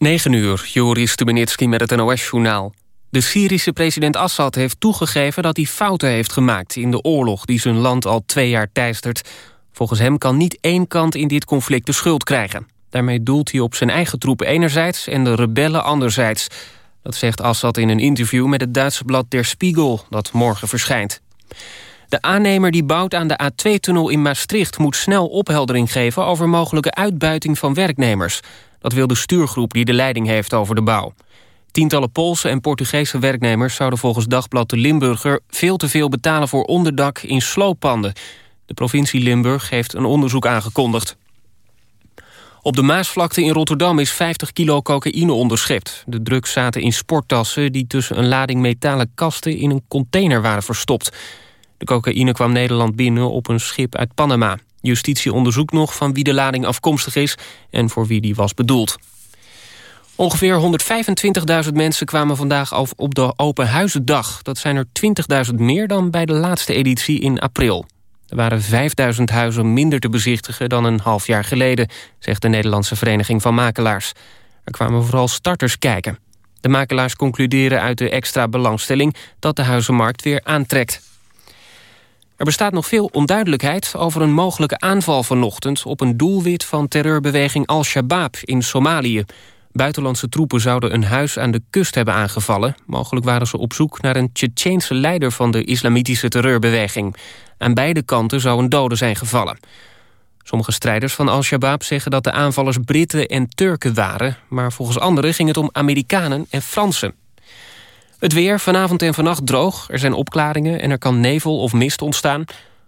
9 uur, Joris Stubenitski met het NOS-journaal. De Syrische president Assad heeft toegegeven dat hij fouten heeft gemaakt... in de oorlog die zijn land al twee jaar teistert. Volgens hem kan niet één kant in dit conflict de schuld krijgen. Daarmee doelt hij op zijn eigen troepen enerzijds en de rebellen anderzijds. Dat zegt Assad in een interview met het Duitse blad Der Spiegel... dat morgen verschijnt. De aannemer die bouwt aan de A2-tunnel in Maastricht... moet snel opheldering geven over mogelijke uitbuiting van werknemers... Dat wil de stuurgroep die de leiding heeft over de bouw. Tientallen Poolse en Portugese werknemers zouden volgens Dagblad de Limburger veel te veel betalen voor onderdak in slooppanden. De provincie Limburg heeft een onderzoek aangekondigd. Op de Maasvlakte in Rotterdam is 50 kilo cocaïne onderschept. De drugs zaten in sporttassen die tussen een lading metalen kasten in een container waren verstopt. De cocaïne kwam Nederland binnen op een schip uit Panama. Justitie onderzoekt nog van wie de lading afkomstig is en voor wie die was bedoeld. Ongeveer 125.000 mensen kwamen vandaag af op de Open Huizendag. Dat zijn er 20.000 meer dan bij de laatste editie in april. Er waren 5.000 huizen minder te bezichtigen dan een half jaar geleden... zegt de Nederlandse Vereniging van Makelaars. Er kwamen vooral starters kijken. De makelaars concluderen uit de extra belangstelling... dat de huizenmarkt weer aantrekt. Er bestaat nog veel onduidelijkheid over een mogelijke aanval vanochtend... op een doelwit van terreurbeweging Al-Shabaab in Somalië. Buitenlandse troepen zouden een huis aan de kust hebben aangevallen. Mogelijk waren ze op zoek naar een Tsjetsjeense leider... van de islamitische terreurbeweging. Aan beide kanten zou een dode zijn gevallen. Sommige strijders van Al-Shabaab zeggen dat de aanvallers Britten en Turken waren... maar volgens anderen ging het om Amerikanen en Fransen. Het weer vanavond en vannacht droog. Er zijn opklaringen en er kan nevel of mist ontstaan.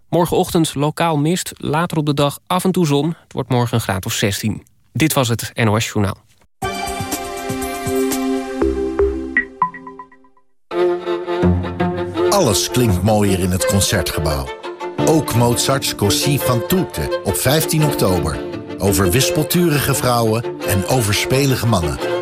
Morgenochtend lokaal mist, later op de dag af en toe zon. Het wordt morgen een graad of 16. Dit was het NOS Journaal. Alles klinkt mooier in het Concertgebouw. Ook Mozart's Così van Toete op 15 oktober. Over wispelturige vrouwen en overspelige mannen.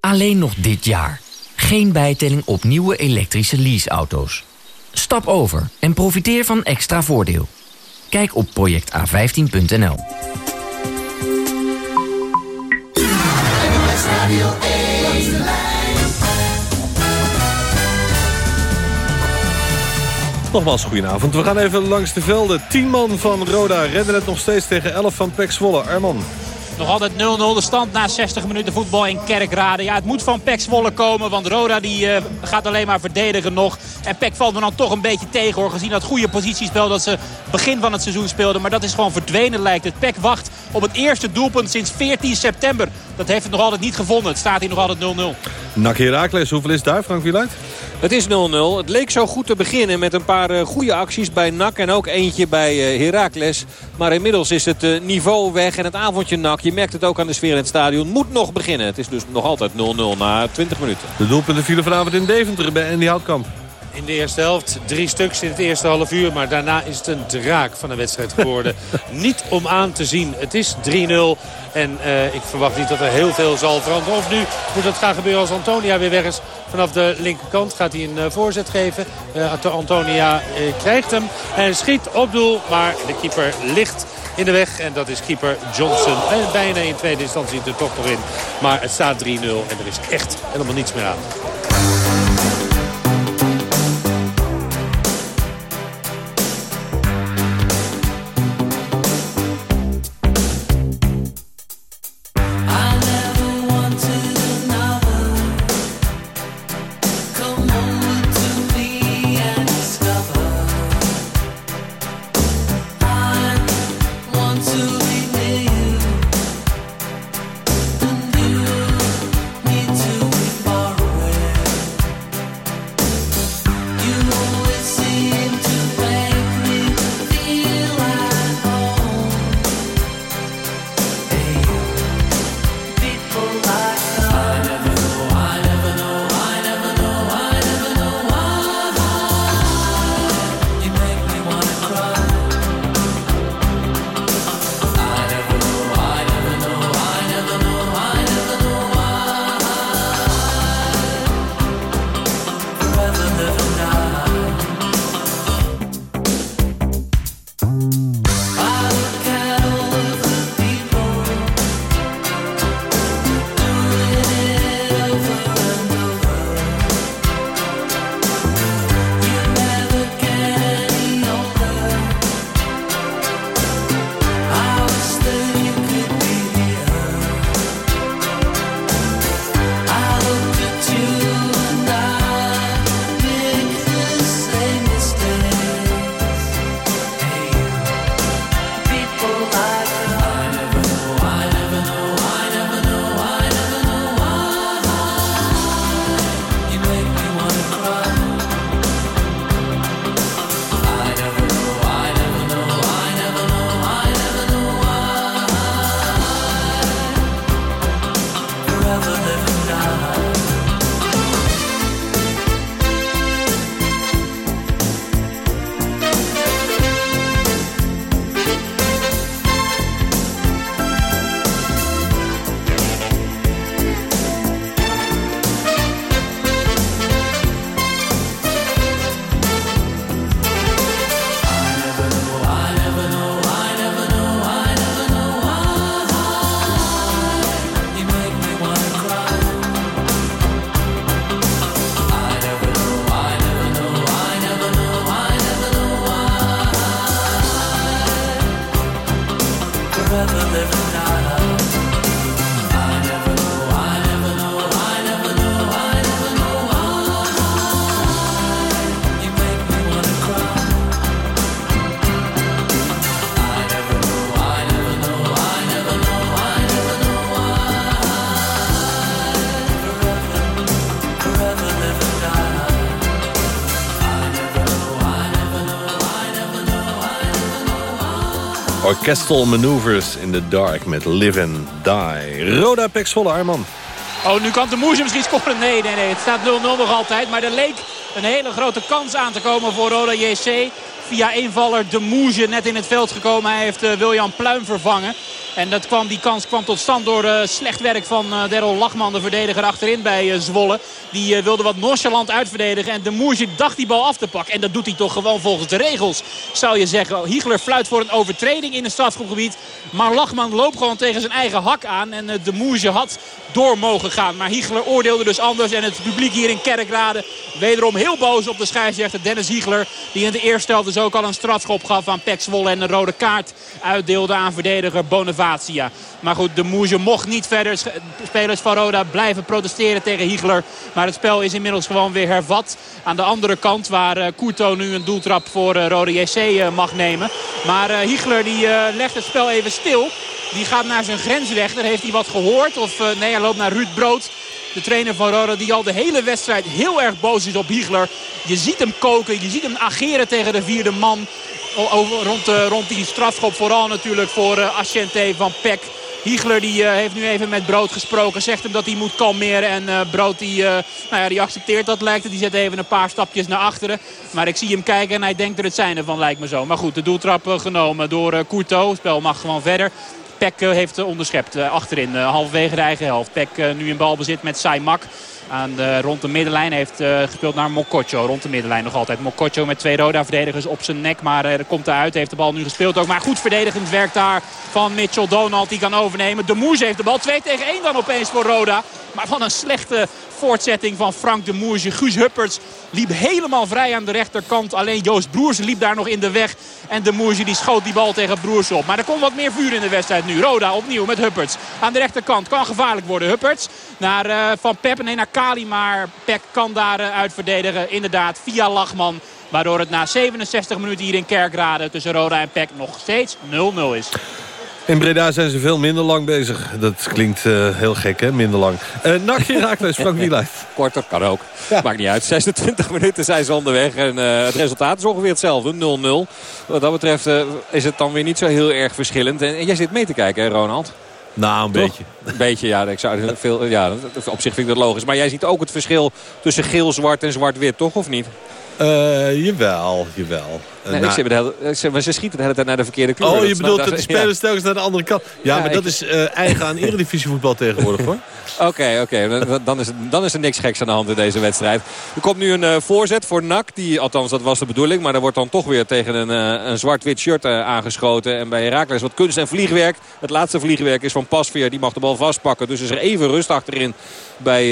Alleen nog dit jaar. Geen bijtelling op nieuwe elektrische leaseauto's. Stap over en profiteer van extra voordeel. Kijk op projecta15.nl. Nogmaals, goedenavond. We gaan even langs de velden. 10 man van Roda redden het nog steeds tegen 11 van Pek Zwolle. Arman. Nog altijd 0-0 de stand na 60 minuten voetbal in Kerkrade. Ja, het moet van Pek Zwolle komen, want Roda die, uh, gaat alleen maar verdedigen nog. En Pek valt me dan toch een beetje tegen hoor. Gezien dat goede positiespel dat ze begin van het seizoen speelden. Maar dat is gewoon verdwenen lijkt het. Pek wacht op het eerste doelpunt sinds 14 september. Dat heeft het nog altijd niet gevonden. Het staat hier nog altijd 0-0. Nak Herakles, hoeveel is daar, Frank Wieluid? Het is 0-0. Het leek zo goed te beginnen met een paar uh, goede acties bij NAC en ook eentje bij uh, Heracles. Maar inmiddels is het uh, niveau weg en het avondje NAC. Je merkt het ook aan de sfeer in het stadion. Moet nog beginnen. Het is dus nog altijd 0-0 na 20 minuten. De doelpunten vielen vanavond in Deventer bij Andy Houtkamp. In de eerste helft drie stuks in het eerste half uur. Maar daarna is het een draak van de wedstrijd geworden. niet om aan te zien. Het is 3-0. En uh, ik verwacht niet dat er heel veel zal veranderen. Of nu moet dat gaan gebeuren als Antonia weer weg is. Vanaf de linkerkant gaat hij een uh, voorzet geven. Uh, Antonia krijgt hem en schiet op doel. Maar de keeper ligt in de weg. En dat is keeper Johnson. En bijna in tweede instantie er toch nog in. Maar het staat 3-0 en er is echt helemaal niets meer aan. Orchestral Maneuvers in the Dark met Live and Die. Roda Pek Zwolle, Arman. Oh, nu kan de Moesje misschien scoren. Nee, nee, nee. Het staat 0-0 nog altijd. Maar er leek een hele grote kans aan te komen voor Roda JC. Via invaller de Moesje net in het veld gekomen. Hij heeft uh, William Pluim vervangen. En dat kwam, die kans kwam tot stand door uh, slecht werk van uh, Daryl Lachman, de verdediger achterin bij uh, Zwolle. Die wilde wat nonchalant uitverdedigen. En de Moerje dacht die bal af te pakken. En dat doet hij toch gewoon volgens de regels, zou je zeggen. Hiegler fluit voor een overtreding in het strafgroepgebied. Maar Lachman loopt gewoon tegen zijn eigen hak aan. En de Moerje had door mogen gaan. Maar Hiegler oordeelde dus anders. En het publiek hier in Kerkrade wederom heel boos op de scheidsrechter Dennis Hiegler. Die in de eerste helft dus ook al een strafschop gaf aan Pek Zwolle. En een rode kaart uitdeelde aan verdediger Maar goed, de Moesje mocht niet verder. Spelers van Roda blijven protesteren tegen Hiegler. Maar het spel is inmiddels gewoon weer hervat. Aan de andere kant waar uh, Courto nu een doeltrap voor uh, Roda JC uh, mag nemen. Maar Hiegler die legt het spel even stil. Die gaat naar zijn grensrechter. Heeft hij wat gehoord? Of nee, hij loopt naar Ruud Brood. De trainer van Roda die al de hele wedstrijd heel erg boos is op Hiegler. Je ziet hem koken, je ziet hem ageren tegen de vierde man rond, uh, rond die strafschop. Vooral natuurlijk voor uh, Asciente van Peck. Hiegler die, uh, heeft nu even met Brood gesproken. Zegt hem dat hij moet kalmeren. En Brood die, nou ja, die accepteert dat lijkt het. Die zet even een paar stapjes naar achteren. Maar ik zie hem kijken en hij denkt er het zijn ervan lijkt me zo. Maar goed, de doeltrap genomen door Courto. Het spel mag gewoon verder. Peck heeft onderschept achterin. halverwege de eigen helft. Peck nu in balbezit met Saimak aan de, rond de middenlijn. Heeft uh, gespeeld naar Mokotjo. Rond de middenlijn nog altijd. Mokotjo met twee Roda-verdedigers op zijn nek. Maar uh, er komt eruit. Heeft de bal nu gespeeld ook. Maar goed verdedigend werk daar van Mitchell Donald. Die kan overnemen. De Moes heeft de bal. 2 tegen 1 dan opeens voor Roda. Maar van een slechte voortzetting van Frank de Moerje. Guus Hupperts liep helemaal vrij aan de rechterkant. Alleen Joost Broers liep daar nog in de weg. En de Moerje die schoot die bal tegen Broers op. Maar er komt wat meer vuur in de wedstrijd nu. Roda opnieuw met Hupperts. Aan de rechterkant kan gevaarlijk worden. Hupperts naar uh, Van Pep. Nee, naar Kali. Maar Peck kan daar uh, uit verdedigen. Inderdaad via Lachman. Waardoor het na 67 minuten hier in Kerkrade tussen Roda en Peck nog steeds 0-0 is. In Breda zijn ze veel minder lang bezig. Dat klinkt uh, heel gek, hè? Minder lang. Uh, Nak Herakles, Frank Wieluid. Korter, kan ook. Ja. Maakt niet uit. 26 minuten zijn ze onderweg. En uh, het resultaat is ongeveer hetzelfde. 0-0. Wat dat betreft is het dan weer niet zo heel erg verschillend. En, en jij zit mee te kijken, hè, Ronald? Nou, een Toch? beetje. Een beetje, ja. Ik zou veel, ja. Op zich vind ik dat logisch. Maar jij ziet ook het verschil tussen geel-zwart en zwart-wit, toch? Of niet? Uh, jawel, jawel. Nee, nou, ze, hele, ze, schieten de hele tijd naar de verkeerde kleur. Oh, je bedoelt dat, dat de spelers ja. telkens naar de andere kant. Ja, ja maar ik... dat is uh, eigen aan eredivisievoetbal tegenwoordig hoor. Oké, oké. Okay, dan, is, dan is er niks geks aan de hand in deze wedstrijd. Er komt nu een uh, voorzet voor NAC. Die, althans, dat was de bedoeling. Maar er wordt dan toch weer tegen een, uh, een zwart-wit shirt aangeschoten. En bij Herakles wat kunst en vliegwerk. Het laatste vliegwerk is van Pasveer. Die mag de bal vastpakken. Dus is er even rust achterin bij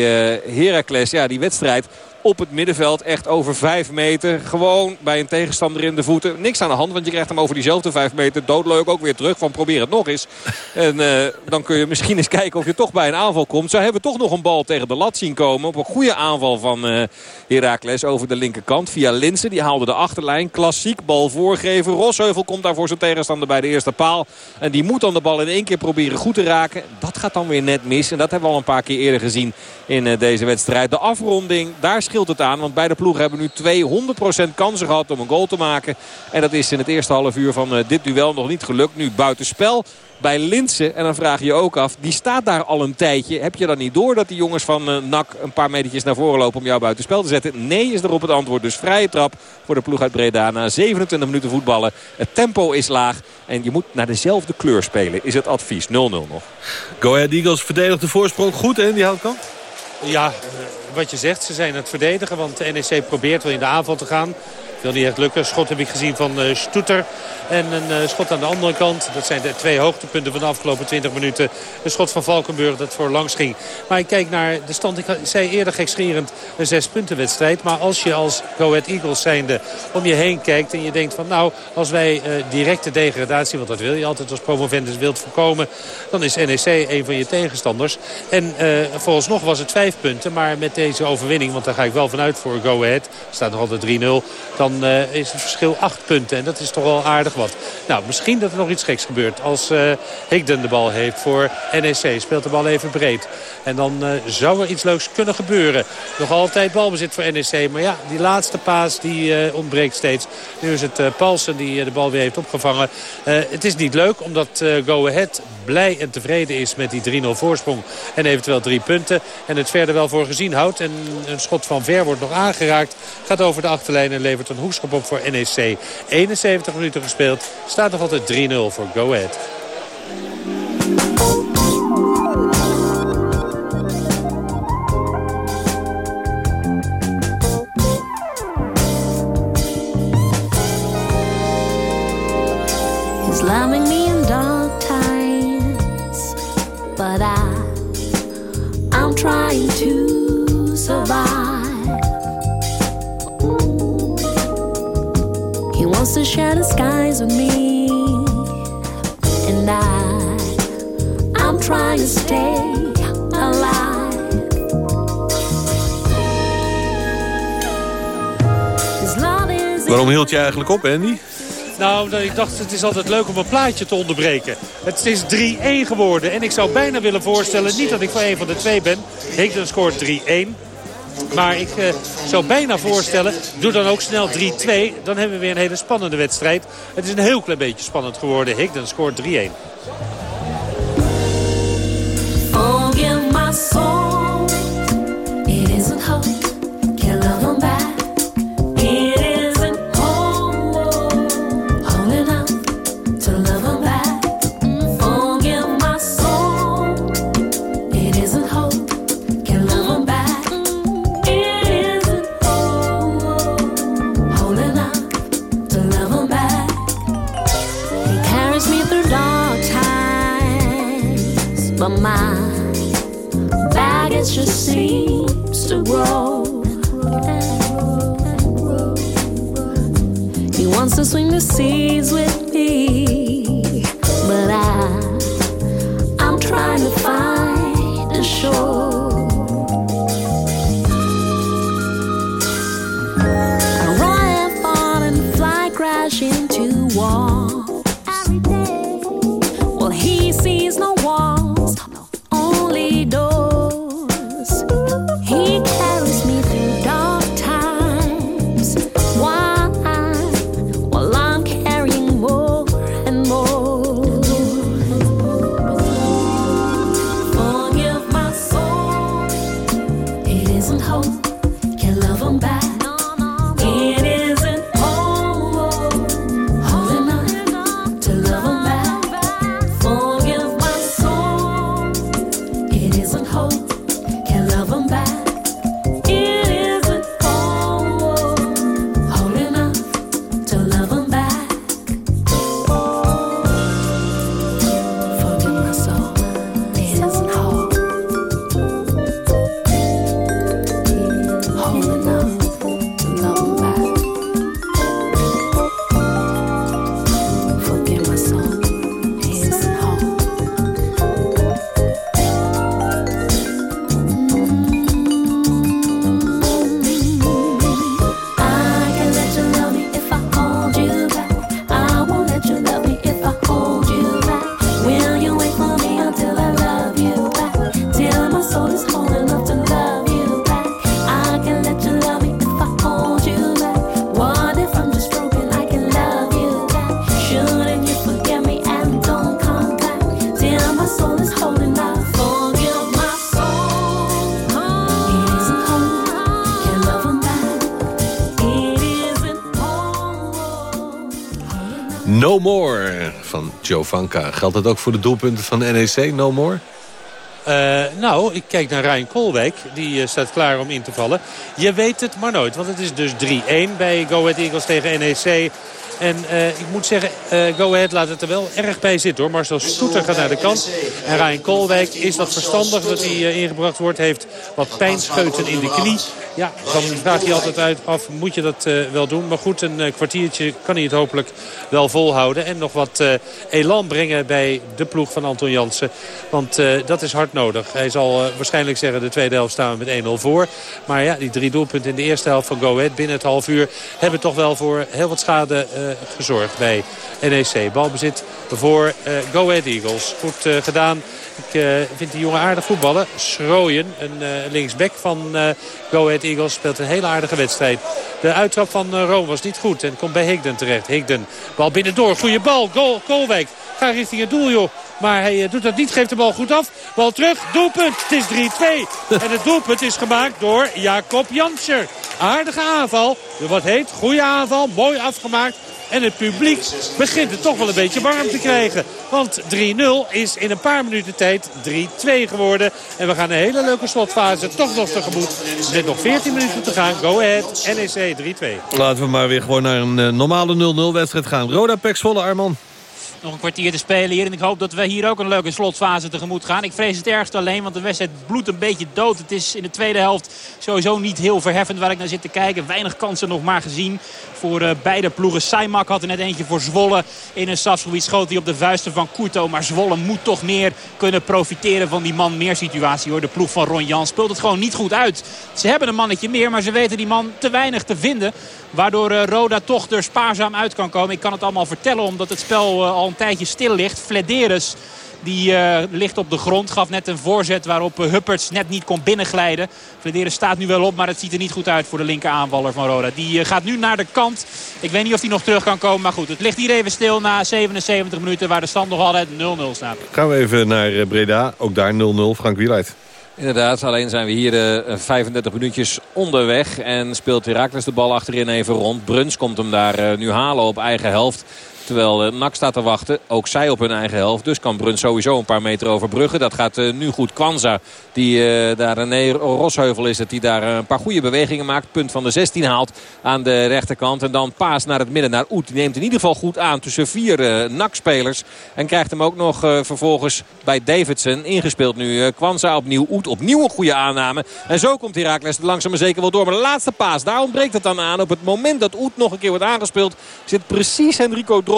Herakles. Ja, die wedstrijd op het middenveld. Echt over 5 meter. Gewoon bij een tegenstander in de voeten. Niks aan de hand, want je krijgt hem over diezelfde 5 meter doodleuk ook weer terug. Van probeer het nog eens. En uh, dan kun je misschien eens kijken of je toch bij een aanval komt. Zo hebben toch nog een bal tegen de lat zien komen. Op een goede aanval van uh, over de linkerkant. Via Linsen, die haalde de achterlijn. Klassiek bal voorgeven. Rosheuvel komt daar voor zijn tegenstander bij de eerste paal. En die moet dan de bal in één keer proberen goed te raken. Dat gaat dan weer net mis. En dat hebben we al een paar keer eerder gezien in uh, deze wedstrijd. De afronding, daar scheelt het aan. Want beide ploegen hebben nu 200% kansen gehad om een goal te maken. En dat is in het eerste half uur van uh, dit duel nog niet gelukt. Nu buitenspel bij Linsen. En dan vraag je je ook af, die staat daar al een tijdje. Heb je dan niet door dat die jongens van uh, NAC een paar metertjes naar voren lopen om jou buitenspel te zetten? Nee is erop het antwoord. Dus vrije trap voor de ploeg uit Breda na 27 minuten voetballen. Het tempo is laag en je moet naar dezelfde kleur spelen, is het advies. 0-0 nog. Go Ahead Eagles verdedigt de voorsprong goed in die houtkant? Ja, wat je zegt, ze zijn het verdedigen. Want de NEC probeert wel in de aanval te gaan. Wil niet echt lukken. Schot heb ik gezien van uh, Stoeter. En een uh, schot aan de andere kant. Dat zijn de twee hoogtepunten van de afgelopen 20 minuten. Een schot van Valkenburg dat voor langs ging. Maar ik kijk naar de stand. Ik zei eerder gekscherend een zes punten wedstrijd. Maar als je als Go Ahead Eagles zijnde om je heen kijkt. En je denkt van nou als wij uh, directe degradatie. Want dat wil je altijd als promovendus wilt voorkomen. Dan is NEC een van je tegenstanders. En uh, vooralsnog was het vijf punten. Maar met deze overwinning, want daar ga ik wel vanuit voor Go Ahead. staat nog altijd 3-0. Dan is het verschil 8 punten. En dat is toch wel aardig wat. Nou, misschien dat er nog iets geks gebeurt. Als Higden de bal heeft voor NEC. Speelt de bal even breed. En dan zou er iets leuks kunnen gebeuren. Nog altijd balbezit voor NEC. Maar ja, die laatste paas die ontbreekt steeds. Nu is het Paulsen die de bal weer heeft opgevangen. het is niet leuk omdat Go Ahead blij en tevreden is met die 3-0 voorsprong. En eventueel drie punten. En het verder wel voor gezien houdt. En een schot van ver wordt nog aangeraakt. Gaat over de achterlijn en levert een op voor NEC. 71 minuten gespeeld. Staat nog altijd 3-0 voor Go Ahead. With me. And I, I'm trying to stay alive. Waarom hield je eigenlijk op, Andy? Nou, ik dacht het is altijd leuk om een plaatje te onderbreken. Het is 3-1 geworden. En ik zou bijna willen voorstellen, niet dat ik voor een van de twee ben. Higden scoort 3-1. Maar ik uh, zou bijna voorstellen, doe dan ook snel 3-2. Dan hebben we weer een hele spannende wedstrijd. Het is een heel klein beetje spannend geworden. Higden scoort 3-1. The seas with van Joe Vanka. Geldt dat ook voor de doelpunten van NEC, No More? Uh, nou, ik kijk naar Ryan Koolwijk. Die uh, staat klaar om in te vallen. Je weet het maar nooit, want het is dus 3-1 bij Go Ahead Eagles tegen NEC. En ik moet zeggen, Go Ahead laat het er wel erg bij zitten hoor. Marcel Stoeter gaat naar de kant. En Ryan Koolwijk is dat verstandig dat hij ingebracht wordt. Heeft wat pijnscheuten in de knie. Ja, dan vraagt hij altijd uit af, moet je dat wel doen. Maar goed, een kwartiertje kan hij het hopelijk wel volhouden. En nog wat elan brengen bij de ploeg van Anton Jansen. Want dat is hard nodig. Hij zal waarschijnlijk zeggen de tweede helft staan we met 1-0 voor. Maar ja, die drie doelpunten in de eerste helft van Go Ahead binnen het half uur... hebben toch wel voor heel wat schade uh, gezorgd bij NEC. Balbezit voor uh, Go Ahead Eagles. Goed uh, gedaan. Ik vind die jongen aardig voetballen. Schrooien, een linksback van Go Ahead Eagles, speelt een hele aardige wedstrijd. De uittrap van Rome was niet goed en komt bij Higden terecht. Higden, bal binnendoor, goede bal. Goal, Koolwijk Ga richting het doel, joh. Maar hij eh, doet dat niet, geeft de bal goed af. Bal terug, doelpunt. Het is 3-2. en het doelpunt is gemaakt door Jacob Janscher. Aardige aanval. Wat heet, goede aanval, mooi afgemaakt. En het publiek begint het toch wel een beetje warm te krijgen. Want 3-0 is in een paar minuten tijd 3-2 geworden. En we gaan een hele leuke slotfase toch nog tegemoet. Met nog 14 minuten te gaan. Go ahead, NEC 3-2. Laten we maar weer gewoon naar een uh, normale 0-0 wedstrijd gaan. Roda volle Arman. Nog een kwartier te spelen hier. En ik hoop dat we hier ook een leuke slotfase tegemoet gaan. Ik vrees het ergst alleen, want de wedstrijd bloedt een beetje dood. Het is in de tweede helft sowieso niet heel verheffend waar ik naar zit te kijken. Weinig kansen nog maar gezien voor uh, beide ploegen. Saimak had er net eentje voor Zwolle. In een strafgebied schoot hij op de vuisten van Kurto. Maar Zwolle moet toch meer kunnen profiteren van die man-meer situatie. Hoor. De ploeg van Ron Jan speelt het gewoon niet goed uit. Ze hebben een mannetje meer, maar ze weten die man te weinig te vinden. Waardoor uh, Roda toch er spaarzaam uit kan komen. Ik kan het allemaal vertellen omdat het spel uh, al een tijdje stil ligt. Flederis die uh, ligt op de grond. Gaf net een voorzet waarop uh, Hupperts net niet kon binnenglijden. Flederis staat nu wel op, maar het ziet er niet goed uit voor de linker aanvaller van Roda. Die uh, gaat nu naar de kant. Ik weet niet of hij nog terug kan komen. Maar goed, het ligt hier even stil na 77 minuten waar de stand nog altijd 0-0 staat. Gaan we even naar Breda. Ook daar 0-0. Frank Wieluid. Inderdaad, alleen zijn we hier uh, 35 minuutjes onderweg. En speelt Herakles de bal achterin even rond. Bruns komt hem daar nu halen op eigen helft. Terwijl uh, NAC staat te wachten. Ook zij op hun eigen helft. Dus kan Bruns sowieso een paar meter overbruggen. Dat gaat uh, nu goed. Kwanza, die uh, daar René Rosheuvel is het. Die daar een paar goede bewegingen maakt. Punt van de 16 haalt aan de rechterkant. En dan paas naar het midden naar Oet. Die neemt in ieder geval goed aan tussen vier NAC-spelers. En krijgt hem ook nog vervolgens bij Davidson ingespeeld nu. Kwanza opnieuw. Oet opnieuw een goede aanname. En zo komt Herakles langzaam maar zeker wel door. Maar de laatste paas, daar ontbreekt het dan aan. Op het moment dat Oet nog een keer wordt aangespeeld... zit precies Henrico Dro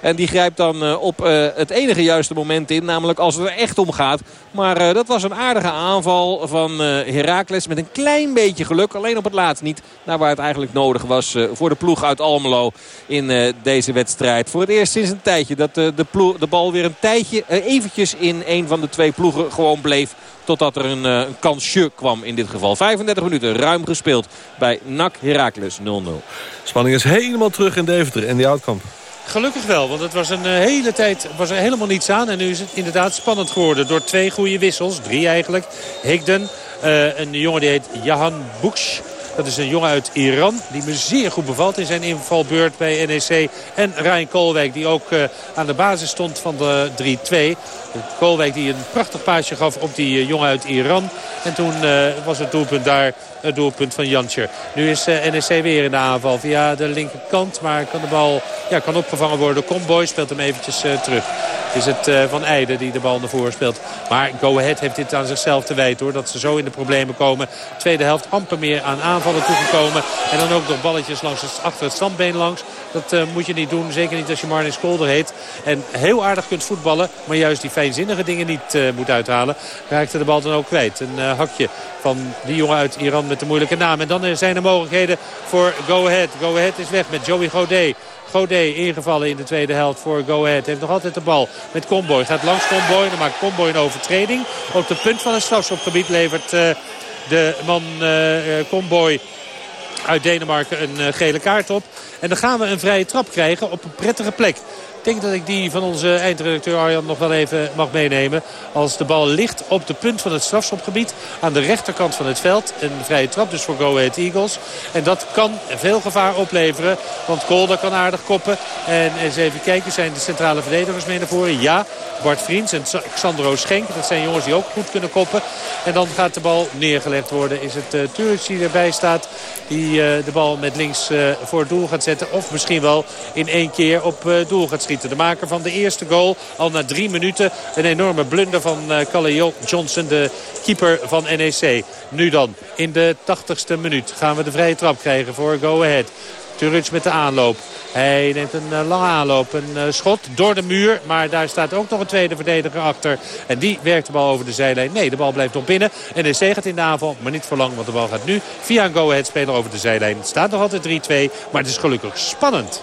En die grijpt dan eh, op eh, het enige juiste moment in. Namelijk als het er echt om gaat. Maar eh, dat was een aardige aanval van Heracles. Met een klein beetje geluk. Alleen op het laatst niet. Naar waar het eigenlijk nodig was voor de ploeg uit Almelo in deze wedstrijd. Voor het eerst sinds een tijdje dat de, de bal weer een tijdje eventjes in een van de twee ploegen gewoon bleef. Totdat er een, een kansje kwam in dit geval. 35 minuten ruim gespeeld bij NAC Heracles 0-0. Spanning is helemaal terug in Deventer en die Oudkamp. Gelukkig wel, want het was een eh, hele tijd was er helemaal niets aan. En nu is het inderdaad spannend geworden door twee goede wissels. Drie eigenlijk. Higden, uh, een jongen die heet Jahan Buksh. Dat is een jongen uit Iran die me zeer goed bevalt in zijn invalbeurt bij NEC. En Ryan Koolwijk die ook uh, aan de basis stond van de 3-2. Koolwijk die een prachtig paasje gaf op die uh, jongen uit Iran. En toen uh, was het doelpunt daar het doelpunt van Jantje. Nu is NEC weer in de aanval via de linkerkant. Maar kan de bal ja, kan opgevangen worden Comboy. Speelt hem eventjes terug. Is het Van Eijden die de bal naar voren speelt. Maar Go Ahead heeft dit aan zichzelf te wijten hoor. Dat ze zo in de problemen komen. Tweede helft amper meer aan aanval aanvallen toegekomen. En dan ook nog balletjes langs het, achter het standbeen langs. Dat uh, moet je niet doen. Zeker niet als je Marnix Kolder heet. En heel aardig kunt voetballen. Maar juist die fijnzinnige dingen niet uh, moet uithalen. Raakte de bal dan ook kwijt. Een hakje van die jongen uit Iran met de moeilijke naam. En dan zijn er mogelijkheden voor Go Ahead. Go Ahead is weg met Joey Godet. Godet ingevallen in de tweede helft voor Go Ahead. Heeft nog altijd de bal met Comboy. Gaat langs Comboy. Dan maakt Comboy een overtreding. Op de punt van het strafschopgebied levert de man uh, Comboy uit Denemarken een gele kaart op. En dan gaan we een vrije trap krijgen op een prettige plek. Denk dat ik die van onze eindredacteur Arjan nog wel even mag meenemen. Als de bal ligt op de punt van het strafschopgebied. Aan de rechterkant van het veld. Een vrije trap dus voor Go Ahead Eagles. En dat kan veel gevaar opleveren. Want Kolder kan aardig koppen. En eens even kijken, zijn de centrale verdedigers mee naar voren? Ja, Bart Vriends en Xandro Schenk. Dat zijn jongens die ook goed kunnen koppen. En dan gaat de bal neergelegd worden. Is het uh, die erbij staat. Die uh, de bal met links uh, voor het doel gaat zetten. Of misschien wel in één keer op doel gaat schieten. De maker van de eerste goal al na drie minuten. Een enorme blunder van uh, Johnson, de keeper van NEC. Nu dan, in de tachtigste minuut gaan we de vrije trap krijgen voor Go Ahead. Turic met de aanloop. Hij neemt een uh, lange aanloop. Een uh, schot door de muur. Maar daar staat ook nog een tweede verdediger achter. En die werkt de bal over de zijlijn. Nee, de bal blijft nog binnen. NEC gaat in de aanval. Maar niet voor lang. Want de bal gaat nu via een go-ahead speler over de zijlijn. Het staat nog altijd 3-2. Maar het is gelukkig spannend.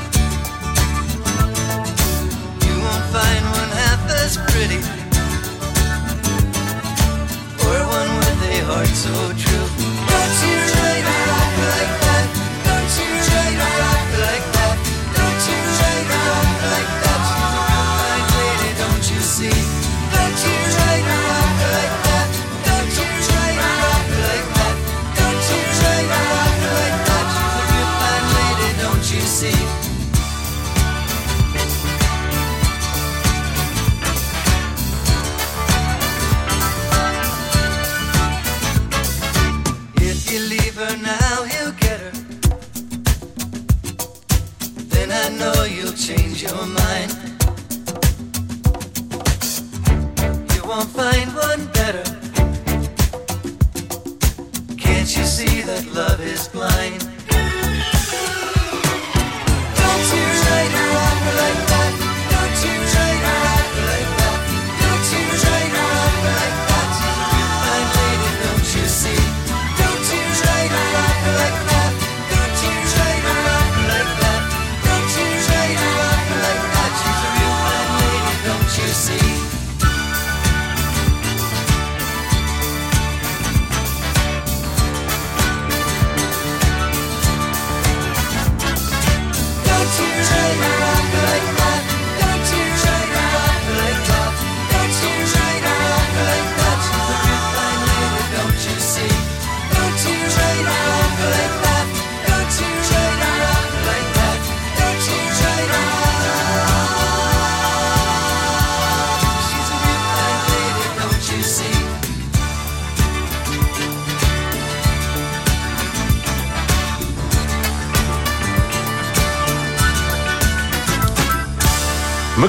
find one half as pretty, or one with a heart so true. Don't you her off like that? Don't you write her know you'll change your mind. You won't find one better. Can't you see that love is blind? Don't you write her off like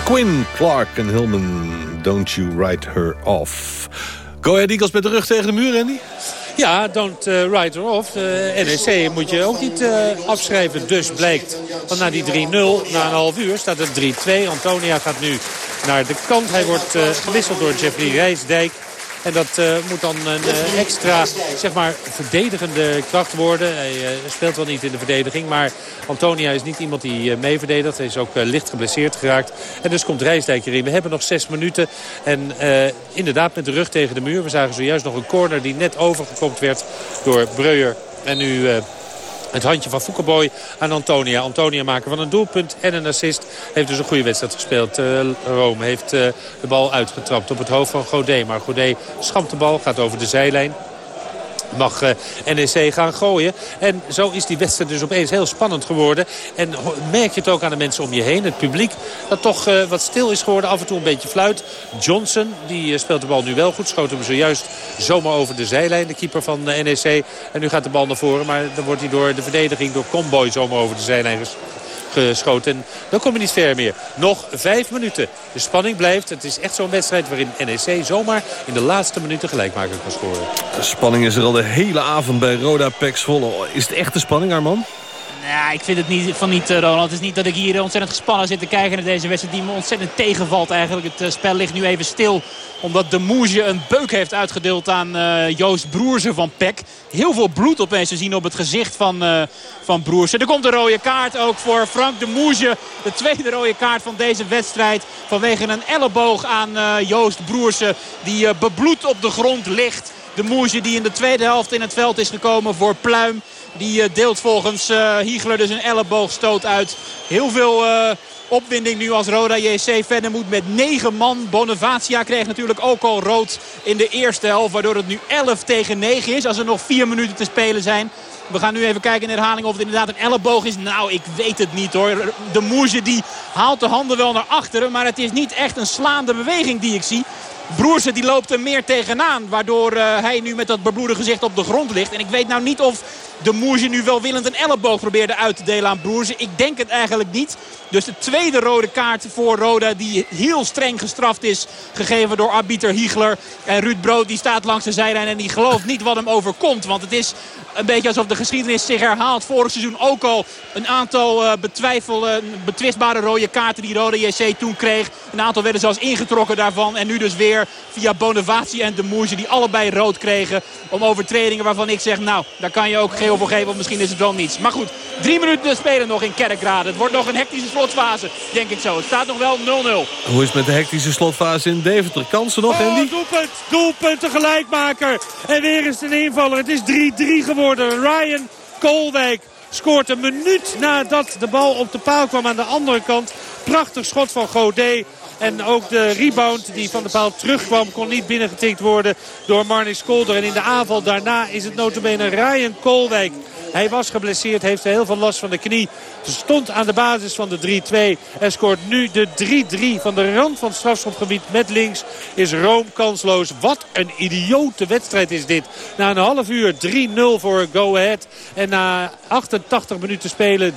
McQueen, Clark en Hillman, Don't You Write Her Off. Go Ahead Eagles met de rug tegen de muur, Andy? Ja, don't uh, write her off. De NEC moet je ook niet uh, afschrijven. Dus blijkt, want na die 3-0, na een half uur, staat het 3-2. Antonia gaat nu naar de kant. Hij wordt uh, gewisseld door Jeffrey Rijsdijk. En dat uh, moet dan een uh, extra zeg maar, verdedigende kracht worden. Hij uh, speelt wel niet in de verdediging. Maar Antonia is niet iemand die mee verdedigt. Hij is ook licht geblesseerd geraakt. En dus komt Rijsdijk erin. We hebben nog zes minuten. En inderdaad met de rug tegen de muur. We zagen zojuist nog een corner die net overgekopt werd door Breuer. En nu... Het handje van Foukeboy aan Antonia. Antonia maken van een doelpunt en een assist. Heeft dus een goede wedstrijd gespeeld. Uh, Rome heeft uh, de bal uitgetrapt op het hoofd van Godet. Maar Godet schamt de bal, gaat over de zijlijn. Mag uh, NEC gaan gooien. En zo is die wedstrijd dus opeens heel spannend geworden. En merk je het ook aan de mensen om je heen. Het publiek dat toch uh, wat stil is geworden. Af en toe een beetje fluit. Johnson die uh, speelt de bal nu wel goed. Schoot hem zojuist zomaar over de zijlijn. De keeper van NEC. En nu gaat de bal naar voren. Maar dan wordt hij door de verdediging door Comboy zomaar over de zijlijn geschoten. En dan kom je niet ver meer. Nog vijf minuten. De spanning blijft. Het is echt zo'n wedstrijd waarin NEC zomaar in de laatste minuten gelijkmaker kan scoren. De spanning is er al de hele avond bij Roda Pek Zwolle. Is het echt de spanning, Arman? Ja, ik vind het niet, van niet, Ronald. Het is niet dat ik hier ontzettend gespannen zit te kijken naar deze wedstrijd. Die me ontzettend tegenvalt eigenlijk. Het spel ligt nu even stil. Omdat de Moesje een beuk heeft uitgedeeld aan uh, Joost Broersen van Peck. Heel veel bloed opeens te zien op het gezicht van, van Broersen. Er komt een rode kaart ook voor Frank de Moesje. De tweede rode kaart van deze wedstrijd. Vanwege een elleboog aan Joost Broersen. Die bebloed op de grond ligt. De Moesje die in de tweede helft in het veld is gekomen voor Pluim. Die deelt volgens uh, Hiegler dus een elleboogstoot uit. Heel veel uh, opwinding nu als Roda JC verder moet met 9 man. Bonavacia kreeg natuurlijk ook al rood in de eerste helft. Waardoor het nu 11 tegen 9 is als er nog 4 minuten te spelen zijn. We gaan nu even kijken in herhaling of het inderdaad een elleboog is. Nou, ik weet het niet hoor. De Moesje die haalt de handen wel naar achteren. Maar het is niet echt een slaande beweging die ik zie. Broersen die loopt er meer tegenaan. Waardoor uh, hij nu met dat bebloede gezicht op de grond ligt. En ik weet nou niet of de Moerje nu welwillend een elleboog probeerde uit te delen aan Broersen. Ik denk het eigenlijk niet. Dus de tweede rode kaart voor Roda die heel streng gestraft is. Gegeven door arbiter Hiegler. En Ruud Brood die staat langs de zijlijn en die gelooft niet wat hem overkomt. Want het is een beetje alsof de geschiedenis zich herhaalt. Vorig seizoen ook al een aantal uh, betwijfelde, betwistbare rode kaarten die Roda JC toen kreeg. Een aantal werden zelfs ingetrokken daarvan. En nu dus weer via Bonavaci en de Moerje die allebei rood kregen. Om overtredingen waarvan ik zeg, nou, daar kan je ook geel voor geven. Of misschien is het wel niets. Maar goed, drie minuten te spelen nog in Kerkrade. Het wordt nog een hectische slotfase, denk ik zo. Het staat nog wel 0-0. Hoe is het met de hectische slotfase in Deventer? Kansen nog, Andy? Oh, doelpunt, doelpunt, de gelijkmaker. En weer is het een invaller. Het is 3-3 geworden. Ryan Koolwijk scoort een minuut nadat de bal op de paal kwam aan de andere kant. Prachtig schot van Godet. En ook de rebound die van de paal terugkwam kon niet binnengetikt worden door Marnix Kolder. En in de aanval daarna is het notabene Ryan Koolwijk. Hij was geblesseerd, heeft heel veel last van de knie. Stond aan de basis van de 3-2 en scoort nu de 3-3 van de rand van het strafschopgebied met links. Is Room kansloos. Wat een idiote wedstrijd is dit. Na een half uur 3-0 voor Go Ahead. En na 88 minuten spelen 3-3.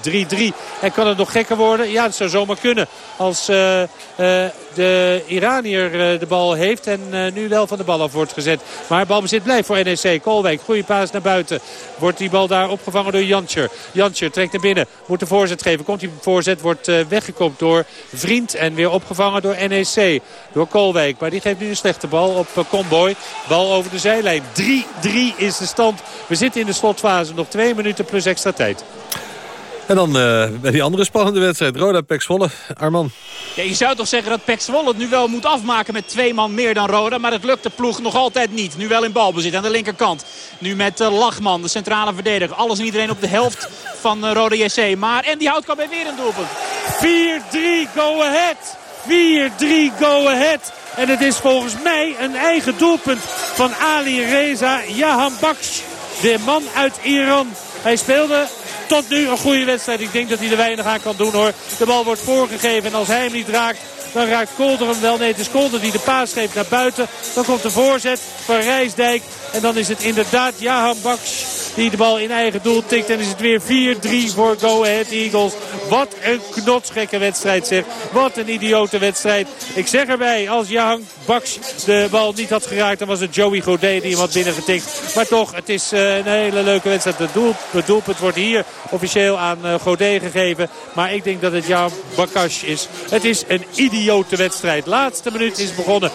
En kan het nog gekker worden? Ja, het zou zomaar kunnen. Als uh, uh, de Iranier uh, de bal heeft en nu wel van de bal af wordt gezet. Maar balbezit blijft voor NEC. Kolwijk, goede paas naar buiten. Wordt die bal daar opgevangen door Janscher. Janscher trekt naar binnen. Moet de voorzet geven. Komt die voorzet, wordt weggekopt door Vriend. En weer opgevangen door NEC. Door Kolwijk. Maar die geeft nu een slechte bal op Comboy. Bal over de zijlijn. 3-3 is de stand. We zitten in de slotfase. Nog twee minuten plus extra tijd. En dan uh, bij die andere spannende wedstrijd. Roda, Pek Zwolle. Arman. Ja, je zou toch zeggen dat Pek Zwolle het nu wel moet afmaken met twee man meer dan Roda. Maar dat lukt de ploeg nog altijd niet. Nu wel in balbezit aan de linkerkant. Nu met uh, Lachman, de centrale verdediger. Alles en iedereen op de helft van uh, Roda JC. Maar en die houdt kan bij weer een doelpunt. 4-3 go ahead. 4-3 go ahead. En het is volgens mij een eigen doelpunt van Ali Reza Jahan Baksh. De man uit Iran. Hij speelde tot nu een goede wedstrijd. Ik denk dat hij er weinig aan kan doen hoor. De bal wordt voorgegeven en als hij hem niet raakt... Dan raakt Kolder hem wel. Nee, het is Kolder die de paas geeft naar buiten. Dan komt de voorzet van Rijsdijk. En dan is het inderdaad Jahan Baks die de bal in eigen doel tikt. En is het weer 4-3 voor Go Ahead Eagles. Wat een knotsgekke wedstrijd zeg. Wat een idiote wedstrijd. Ik zeg erbij, als Jahan Baks de bal niet had geraakt... dan was het Joey Godet die hem had binnengetikt. Maar toch, het is uh, een hele leuke wedstrijd. Het, doel, het doelpunt wordt hier officieel aan uh, Godet gegeven. Maar ik denk dat het Jahan Bakash is. Het is een idiote wedstrijd. Laatste minuut is begonnen. 4-3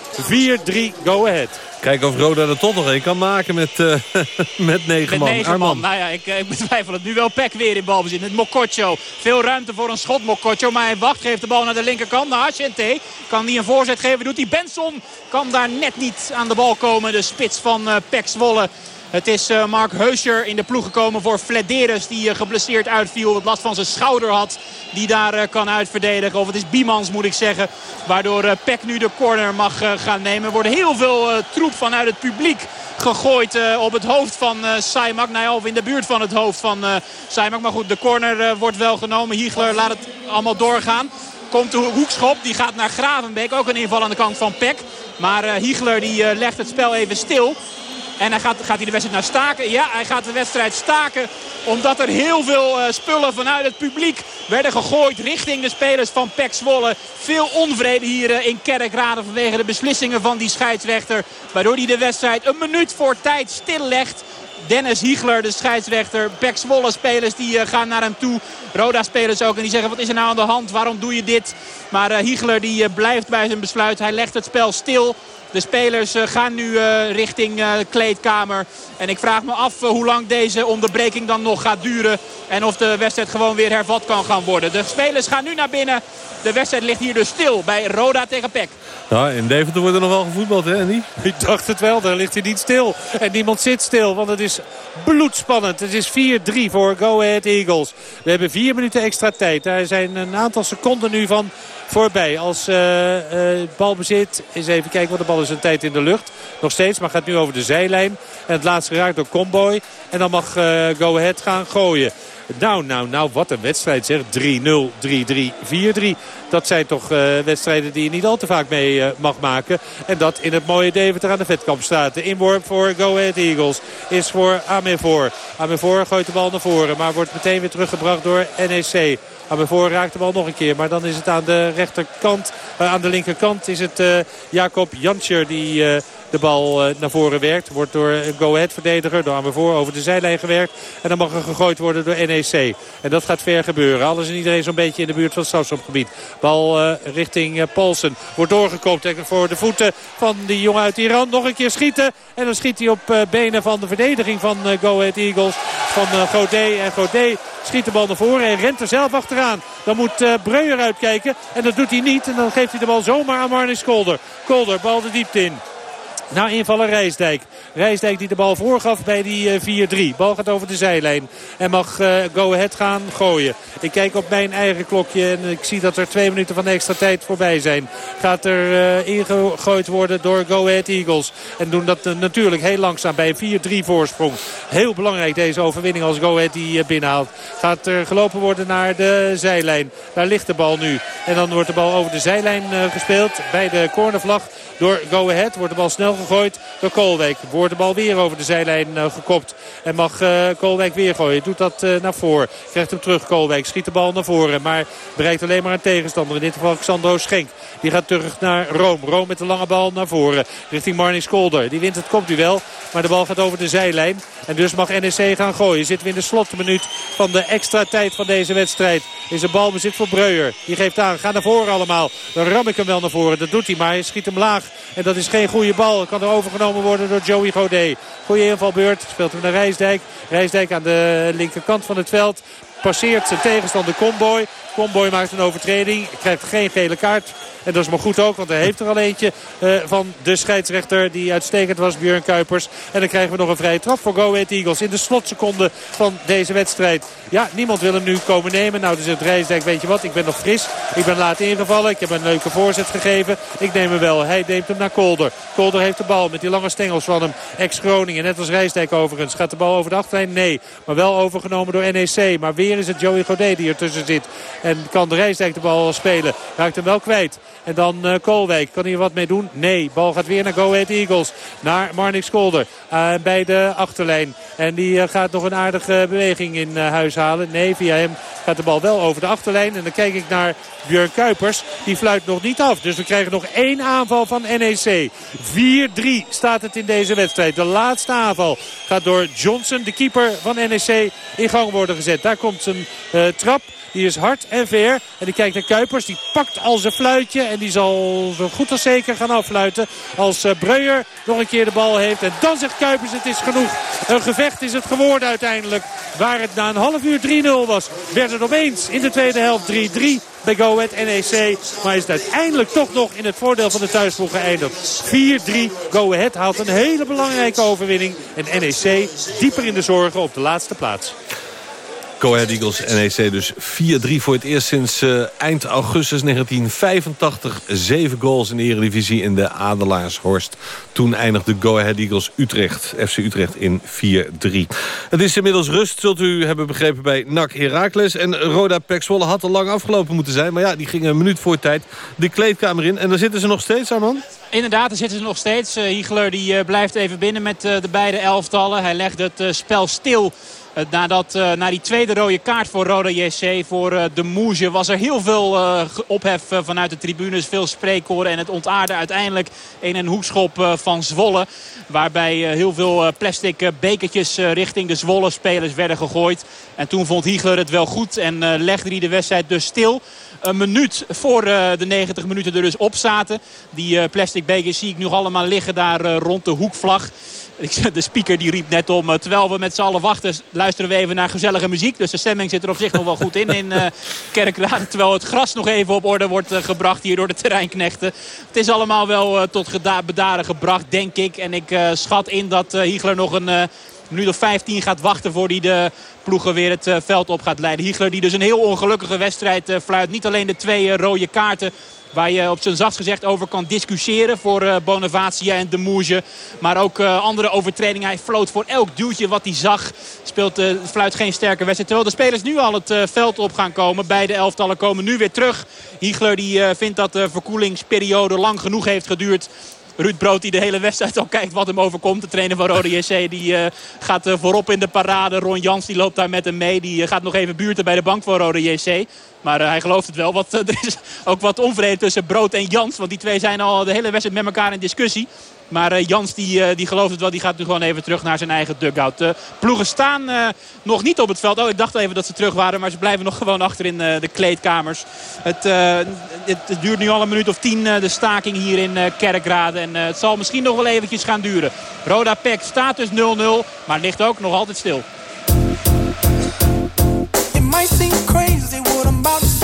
Go Ahead. Kijken of Roda er toch nog een kan maken met, uh, met negen met man. Negen man. Nou ja, ik, ik, betwijfel het. Nu wel Peck weer in balbezit met Mokotjo. Veel ruimte voor een schot Mokotjo. Maar hij wacht, geeft de bal naar de linkerkant. Naar Hachente. Kan die een voorzet geven. Doet hij Benson. Kan daar net niet aan de bal komen. De spits van uh, Pek Zwolle. Het is eh, Mark Heuscher in de ploeg gekomen voor Flederis. Die eh, geblesseerd uitviel. Wat last van zijn schouder had. Die daar eh, kan uitverdedigen. Of het is Biemans moet ik zeggen. Waardoor Peck nu de corner mag gaan nemen. Er wordt heel veel troep vanuit het publiek gegooid op het hoofd van Saimak. Nou of in de buurt van het hoofd van Saimak. Maar goed, de corner wordt wel genomen. Hiegler laat het allemaal doorgaan. Komt de hoekschop, die gaat naar Gravenbeek. Ook een inval aan de kant van Peck. Maar Hiegler die legt het spel even stil. En hij gaat, gaat hij de wedstrijd nou staken? Ja, hij gaat de wedstrijd staken. Omdat er heel veel eh, spullen vanuit het publiek werden gegooid richting de spelers van PEC Zwolle. Veel onvrede hier eh, in Kerkrade vanwege de beslissingen van die scheidsrechter. Waardoor hij de wedstrijd een minuut voor tijd stillegt. Dennis Hiegler, de scheidsrechter. Pek Zwolle spelers die eh, gaan naar hem toe. Roda spelers ook. En die zeggen wat is er nou aan de hand? Waarom doe je dit? Maar Hiegler die blijft bij zijn besluit. Hij legt het spel stil. De spelers eh, gaan nu eh, richting eh, de kleedkamer. En ik vraag me af hoe lang deze onderbreking dan nog gaat duren. En of de wedstrijd gewoon weer hervat kan gaan worden. De spelers gaan nu naar binnen. De wedstrijd ligt hier dus stil bij Roda tegen Pek. Nou, in Deventer wordt er nog wel gevoetbald, hè Andy? Ik dacht het wel, daar ligt hij niet stil. En niemand zit stil, want het is bloedspannend. Het is 4-3 voor Go Ahead Eagles. We hebben vier minuten extra tijd. Daar zijn een aantal seconden nu van voorbij. Als eh eh, balbezit, eens even kijken, want de bal is een tijd in de lucht. Nog steeds, maar gaat nu over de zijlijn. En het laatst geraakt door Comboy. En dan mag eh, Go Ahead gaan gooien. Nou, nou, nou, wat een wedstrijd zeg. 3-0, 3-3, 4-3. Dat zijn toch eh, wedstrijden die je niet al te vaak mee eh, mag maken. En dat in het mooie Deventer aan de Vetkamp staat. De inworp voor Go Ahead Eagles is voor Amevoor. Amevoor gooit de bal naar voren, maar wordt meteen weer teruggebracht door NEC. Amevoor raakt de bal nog een keer, maar dan is het aan de rechterkant. eh, aan de linkerkant is het eh, Jacob Janscher die... de bal eh, naar voren werkt. Wordt door een go-ahead verdediger, door Amevoor over de zijlijn gewerkt. En dan mag er gegooid worden door NEC. En dat gaat ver gebeuren. Alles en iedereen zo'n beetje in de buurt van het strafschopgebied. Bal eh, richting eh, Paulsen. Wordt doorgekoopt voor de voeten van die jongen uit Iran. Nog een keer schieten. En dan schiet hij op benen van de verdediging van Go Ahead Eagles. Van Godet. En Godet schiet de bal naar voren en rent er zelf achteraan. Dan moet Breuer uitkijken. En dat doet hij niet. En dan geeft hij de bal zomaar aan Marnix Kolder. Kolder, bal de diepte in. Nou, invaller Rijsdijk. Rijsdijk die de bal voorgaf bij die eh, 4-3. Bal gaat over de zijlijn. En mag eh, Go Ahead gaan gooien. Ik kijk op mijn eigen klokje en ik zie dat er twee minuten van extra tijd voorbij zijn. Gaat er eh, ingegooid worden door Go Ahead Eagles. En doen dat eh, natuurlijk heel langzaam bij een 4-3 voorsprong. Heel belangrijk deze overwinning als Go Ahead die eh, binnenhaalt. Gaat er gelopen worden naar de zijlijn. Daar ligt de bal nu. En dan wordt de bal over de zijlijn eh, gespeeld bij de cornervlag door Go Ahead. Wordt de bal snel gegooid door Koolwijk. Wordt de bal weer over de zijlijn uh, gekopt. En mag uh, Koolwijk weer gooien. Doet dat uh, naar voren. Krijgt hem terug Koolwijk. Schiet de bal naar voren. Maar bereikt alleen maar een tegenstander. In dit geval Xandro Schenk. Die gaat terug naar Room. Room met de lange bal naar voren. Richting Marnix Kolder. Die wint het kopduel. Maar de bal gaat over de zijlijn. En dus mag NEC gaan gooien. Zitten we in de slotminuut van de extra tijd van deze wedstrijd. Is een balbezit voor Breuer. Die geeft aan. Ga naar voren allemaal. Dan ram ik hem wel naar voren. Dat doet hij. Maar hij schiet hem laag. En dat is geen goede bal. Kan er overgenomen worden door Joey Godet. Goeie invalbeurt. Speelt hem naar Rijsdijk. Rijsdijk aan de linkerkant van het veld. Passeert zijn tegenstander Comboy. Comboy maakt een overtreding. Krijgt geen gele kaart. En dat is maar goed ook, want hij heeft er al eentje uh, van de scheidsrechter die uitstekend was, Björn Kuipers. En dan krijgen we nog een vrije trap voor Go Ahead Eagles in de slotseconde van deze wedstrijd. Ja, niemand wil hem nu komen nemen. Nou, dus het Rijsdijk, weet je wat, ik ben nog fris. Ik ben laat ingevallen. Ik heb een leuke voorzet gegeven. Ik neem hem wel. Hij neemt hem naar Kolder. Kolder heeft de bal met die lange stengels van hem. Ex-Groningen, net als Rijsdijk overigens. Gaat de bal over de achterlijn? Nee. Maar wel overgenomen door NEC. Maar weer is het Joey Godet die ertussen zit. Kan de Rijsdijk de bal spelen. Raakt hem wel kwijt. En dan uh, Koolwijk. Kan hij er wat mee doen? Nee. Bal gaat weer naar Go Ahead Eagles. Naar Marnix Kolder. Uh, bij de achterlijn. En die uh, gaat nog een aardige beweging in huis halen. Nee, via hem gaat de bal wel over de achterlijn. En dan kijk ik naar Björn Kuipers. Die fluit nog niet af. Dus we krijgen nog één aanval van NEC. 4-3 staat het in deze wedstrijd. De laatste aanval gaat door Johnson, de keeper van NEC, in gang worden gezet. Daar komt zijn trap. Die is hard en ver. En die kijkt naar Kuipers. Die pakt al zijn fluitje. En die zal zo goed als zeker gaan affluiten. Als uh, Breuer nog een keer de bal heeft. En dan zegt Kuipers het is genoeg. Een gevecht is het geworden uiteindelijk. Waar het na een half uur 3-0 was, werd het opeens in de tweede helft 3-3 bij Go Ahead NEC. Maar is het uiteindelijk toch nog in het voordeel van de thuisploeg geëindigd. 4-3. Go Ahead haalt een hele belangrijke overwinning. En NEC dieper in de zorgen op de laatste plaats. Go Ahead Eagles NEC dus 4-3 voor het eerst sinds uh, eind augustus 1985. Zeven goals in de Eredivisie in de Adelaarshorst. Toen eindigde Go Ahead Eagles Utrecht, FC Utrecht in 4-3. Het is inmiddels rust, zult u hebben begrepen bij NAC Heracles. En Roda Pek Zwolle had al lang afgelopen moeten zijn. Maar ja, die gingen een minuut voor tijd de kleedkamer in. En daar zitten ze nog steeds aan, man. Inderdaad, daar zitten ze nog steeds. Uh, Hiegler die, uh, blijft even binnen met de beide elftallen. Hij legt het spel stil Nadat uh, na die tweede rode kaart voor Roda JC, voor uh, de Moesje... was er heel veel ophef vanuit de tribunes, veel spreekkoren... en het ontaarde uiteindelijk in een hoekschop van Zwolle. Waarbij heel veel plastic bekertjes richting de Zwolle-spelers werden gegooid. En toen vond Hiegler het wel goed en legde hij de wedstrijd dus stil een minuut voor de 90 minuten er dus op zaten. Die plastic bekers zie ik nu allemaal liggen daar rond de hoekvlag. De speaker die riep net om, terwijl we met z'n allen wachten, luisteren we even naar gezellige muziek. Dus de stemming zit er op zich nog wel goed in in uh. Terwijl het gras nog even op orde wordt uh, gebracht hier door de terreinknechten. Het is allemaal wel tot bedaren gebracht, denk ik. En ik schat in dat Hiegler nog een minuut of 15 gaat wachten voor hij de ploegen weer het uh, veld op gaat leiden. Hiegler die dus een heel ongelukkige wedstrijd uh, fluit. Niet alleen de twee uh, rode kaarten waar je op zijn zachtst gezegd over kan discussiëren voor Bonavacia en de Moege. Maar ook andere overtredingen. Hij floot voor elk duwtje wat hij zag. Speelt, uh, fluit geen sterke wedstrijd. Terwijl de spelers nu al het veld op gaan komen. Beide elftallen komen nu weer terug. Hiegler die vindt dat de verkoelingsperiode lang genoeg heeft geduurd. Ruud Brood die de hele wedstrijd al kijkt wat hem overkomt. De trainer van Rode JC die uh, gaat uh, voorop in de parade. Ron Jans die loopt daar met hem mee. Die uh, gaat nog even buurten bij de bank van Rode JC. Maar hij gelooft het wel. Want er is ook wat onvrede tussen Brood en Jans. Want die twee zijn al de hele wedstrijd met elkaar in discussie. Maar uh, Jans die, uh, die gelooft het wel. Die gaat nu gewoon even terug naar zijn eigen dugout. De ploegen staan nog niet op het veld. Oh, ik dacht even dat ze terug waren. Maar ze blijven nog gewoon achter in de kleedkamers. Het, het, het, duurt nu al een minuut of tien de staking hier in Kerkrade. En het zal misschien nog wel eventjes gaan duren. Roda Peck staat dus 0-0. Maar ligt ook nog altijd stil. It might seem crazy what I'm about to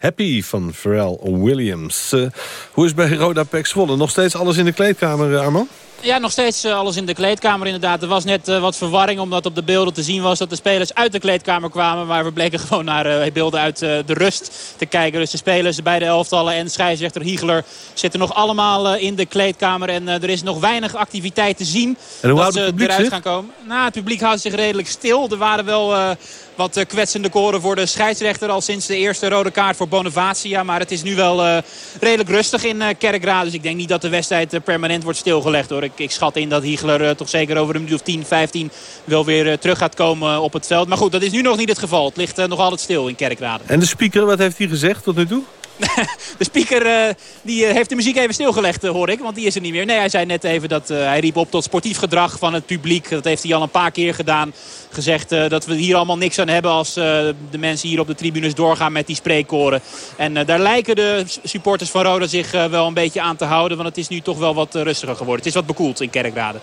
Happy van Pharrell Williams. Eh, hoe is bij Roda Pek? Nog steeds alles in de kleedkamer, uh, Arman? Ja, nog steeds eh, alles in de kleedkamer inderdaad. Er was net eh, wat verwarring omdat op de beelden te zien was dat de spelers uit de kleedkamer kwamen. Maar we bleken gewoon naar eh, beelden uit de rust te kijken. Dus de spelers bij de elftallen en scheidsrechter Hiegler zitten nog allemaal in de kleedkamer. En er is nog weinig activiteit te zien. En hoe dat ze publiek eruit zich? gaan komen. Nou, het publiek houdt zich redelijk stil. Er waren wel wat kwetsende koren voor de scheidsrechter al sinds de eerste rode kaart voor Bonavacia. Maar het is nu wel redelijk rustig in eh Kerkrade. Dus ik denk niet dat de wedstrijd permanent wordt stilgelegd. hoor. Ik, schat in dat Hiegler eh, toch zeker over een minuut of 10, 15 wel weer eh, terug gaat komen op het veld. Maar goed, dat is nu nog niet het geval. Het ligt eh, nog altijd stil in Kerkrade. En de speaker, wat heeft hij gezegd tot nu toe? De speaker eh, die, eh, heeft de muziek even stilgelegd, eh, hoor ik. Want die is er niet meer. Nee, hij zei net even dat hij riep op tot sportief gedrag van het publiek. Dat heeft hij al een paar keer gedaan. Gezegd dat we hier allemaal niks aan hebben als de mensen hier op de tribunes doorgaan met die spreekkoren. En daar lijken de supporters van Roda zich wel een beetje aan te houden. Want het is nu toch wel wat rustiger geworden. Het is wat bekoeld in Kerkrade.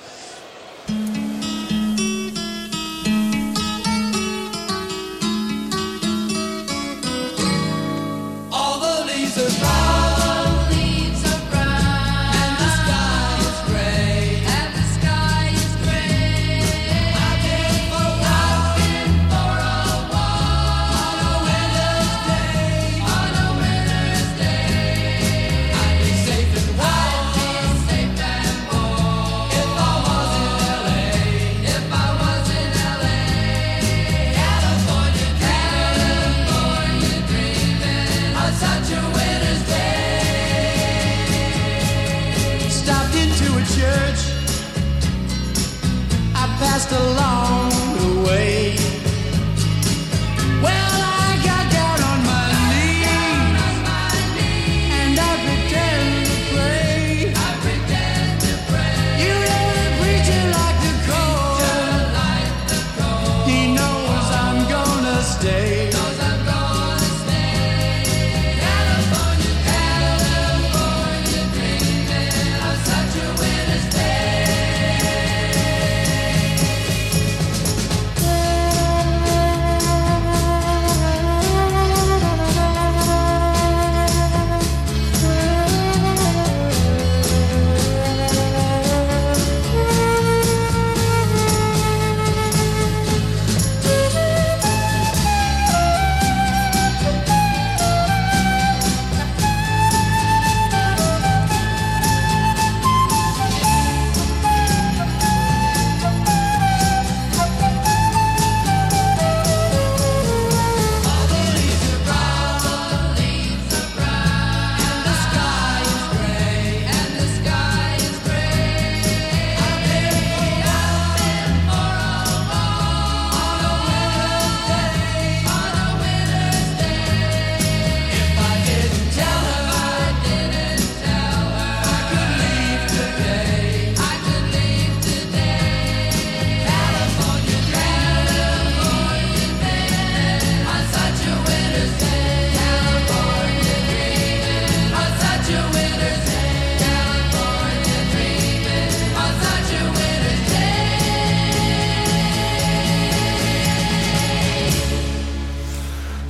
Passed along the way.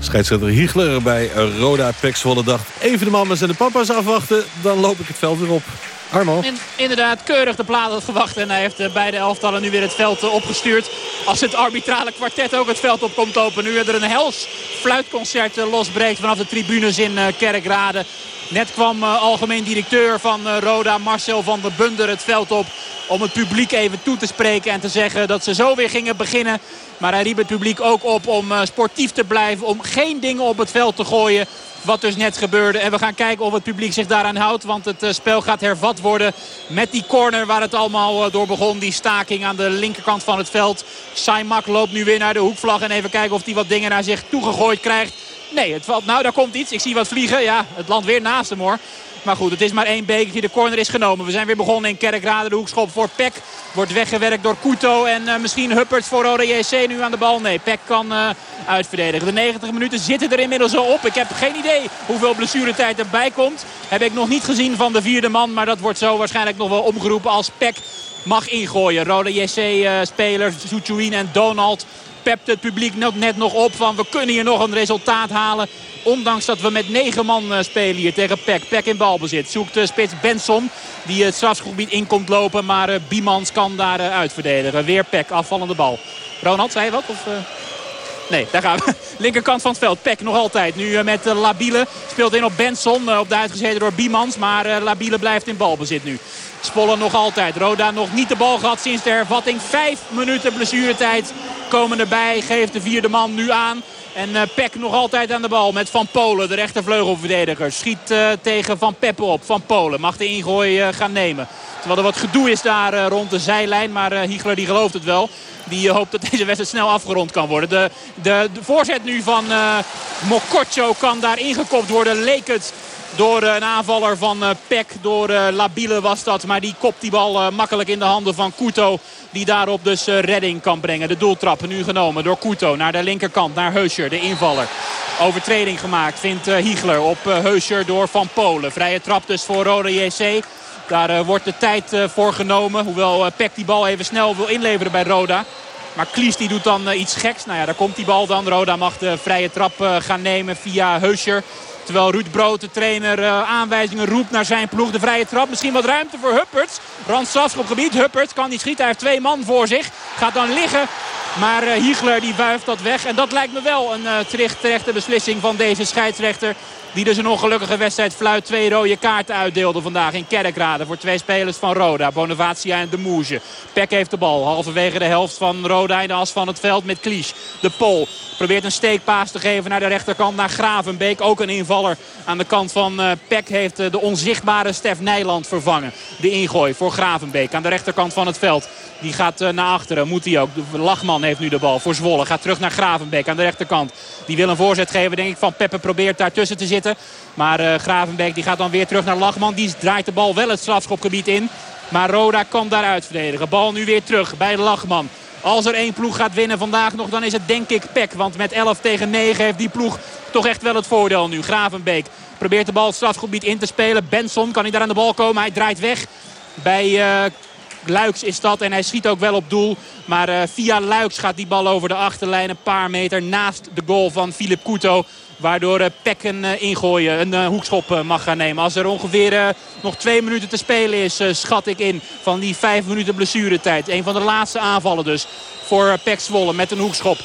Scheidsrechter Hiegler bij Roda Pek Zwolle dacht... even de mamas en de papa's afwachten, dan loop ik het veld weer op. Armo. In- inderdaad, keurig de plaat had gewacht. En hij heeft eh, beide elftallen nu weer het veld eh, opgestuurd. Als het arbitrale kwartet ook het veld op komt lopen. Nu er een hels fluitconcert eh, losbreekt vanaf de tribunes in Kerkrade. Net kwam eh, algemeen directeur van eh, Roda, Marcel van der Bunder, het veld op. Om het publiek even toe te spreken en te zeggen dat ze zo weer gingen beginnen. Maar hij riep het publiek ook op om eh, sportief te blijven. Om geen dingen op het veld te gooien. Wat dus net gebeurde. En we gaan kijken of het publiek zich daaraan houdt. Want het spel gaat hervat worden met die corner waar het allemaal door begon. Die staking aan de linkerkant van het veld. Saimak loopt nu weer naar de hoekvlag. En even kijken of hij wat dingen naar zich toegegooid krijgt. Nee, het valt, nou daar komt iets. Ik zie wat vliegen. Ja, het land weer naast hem hoor. Maar goed, het is maar één bekertje. De corner is genomen. We zijn weer begonnen in Kerkrade. De hoekschop voor Peck wordt weggewerkt door Kuto. En eh, misschien Huppert voor Roda JC nu aan de bal. Nee, Peck kan eh, uitverdedigen. De 90 minuten zitten er inmiddels al op. Ik heb geen idee hoeveel blessuretijd erbij komt. Heb ik nog niet gezien van de vierde man. Maar dat wordt zo waarschijnlijk nog wel omgeroepen als Peck mag ingooien. Roda JC-spelers, Soetjouin en Donald pept het publiek net, nog op van we kunnen hier nog een resultaat halen. Ondanks dat we met negen man eh, spelen hier tegen Peck. Peck in balbezit. Zoekt de spits Benson die het strafgebied in komt lopen. Maar eh, Biemans kan daar eh, uitverdedigen. Weer Peck, afvallende bal. Ronald, zei je wat? Nee, daar gaan we. Linkerkant van het veld. Peck nog altijd. Nu eh, met eh, Labiele. Speelt in op Benson. eh, op de uitgezeten door Biemans. Maar Labiele blijft in balbezit nu. Spollen nog altijd. Roda nog niet de bal gehad sinds de hervatting. Vijf minuten blessuretijd komen erbij. Geeft de vierde man nu aan. En eh, Peck nog altijd aan de bal met Van Polen, de rechtervleugelverdediger. Schiet eh, tegen Van Peppe op. Van Polen mag de ingooi eh, gaan nemen. Terwijl er wat gedoe is daar rond de zijlijn. Maar Hiegler die gelooft het wel. Die hoopt dat deze wedstrijd snel afgerond kan worden. De, de, voorzet nu van Mokotjo kan daar ingekopt worden. Leek het door eh, een aanvaller van eh, Peck. Door eh, Labiele was dat. Maar die kopt die bal makkelijk in de handen van Kuto. Die daarop dus redding kan brengen. De doeltrap nu genomen door Kuto. Naar de linkerkant. Naar Heuscher, de invaller. Overtreding gemaakt vindt Hiegler op Heuscher door Van Polen. Vrije trap dus voor Rode JC. Daar wordt de tijd voor genomen. Hoewel Peck die bal even snel wil inleveren bij Roda. Maar Klies die doet dan iets geks. Nou ja, daar komt die bal dan. Roda mag de vrije trap gaan nemen via Heuscher. Terwijl Ruud Brood, de trainer, eh, aanwijzingen roept naar zijn ploeg. De vrije trap. Misschien wat ruimte voor Hupperts. Randstaf op gebied. Hupperts kan niet schieten. Hij heeft twee man voor zich. Gaat dan liggen. Maar eh, Hiegler die wuift dat weg. En dat lijkt me wel een eh, terecht, terechte beslissing van deze scheidsrechter. Die dus een ongelukkige wedstrijd fluit twee rode kaarten uitdeelde vandaag in Kerkrade. Voor twee spelers van Roda. Bonavacia en de Moege. Peck heeft de bal. Halverwege de helft van Roda in de as van het veld met Klies. De Pol probeert een steekpaas te geven naar de rechterkant. Naar Gravenbeek. Ook een invaller aan de kant van eh, Peck heeft eh, de onzichtbare Stef Nijland vervangen. De ingooi voor Gravenbeek aan de rechterkant van het veld. Die gaat eh, naar achteren. Moet hij ook. De Lachman heeft nu de bal voor Zwolle. Gaat terug naar Gravenbeek aan de rechterkant. Die wil een voorzet geven denk ik van Peppe. Probeert daartussen te zitten. Maar eh, Gravenbeek die gaat dan weer terug naar Lachman. Die draait de bal wel het strafschopgebied in. Maar Roda kan daaruit verdedigen. Bal nu weer terug bij Lachman. Als er één ploeg gaat winnen vandaag nog, dan is het denk ik Peck. Want met 11 tegen 9 heeft die ploeg toch echt wel het voordeel nu. Gravenbeek probeert de bal het strafgebied in te spelen. Benson kan hij daar aan de bal komen. Hij draait weg bij eh, Luiks is dat. En hij schiet ook wel op doel. Maar eh, via Luiks gaat die bal over de achterlijn een paar meter naast de goal van Filip Couto. Waardoor eh, Peck een uh, ingooien, een uh, hoekschop mag gaan nemen. Als er ongeveer nog twee minuten te spelen is, schat ik in. Van die vijf minuten blessuretijd. Een van de laatste aanvallen dus voor Peck Zwolle met een hoekschop.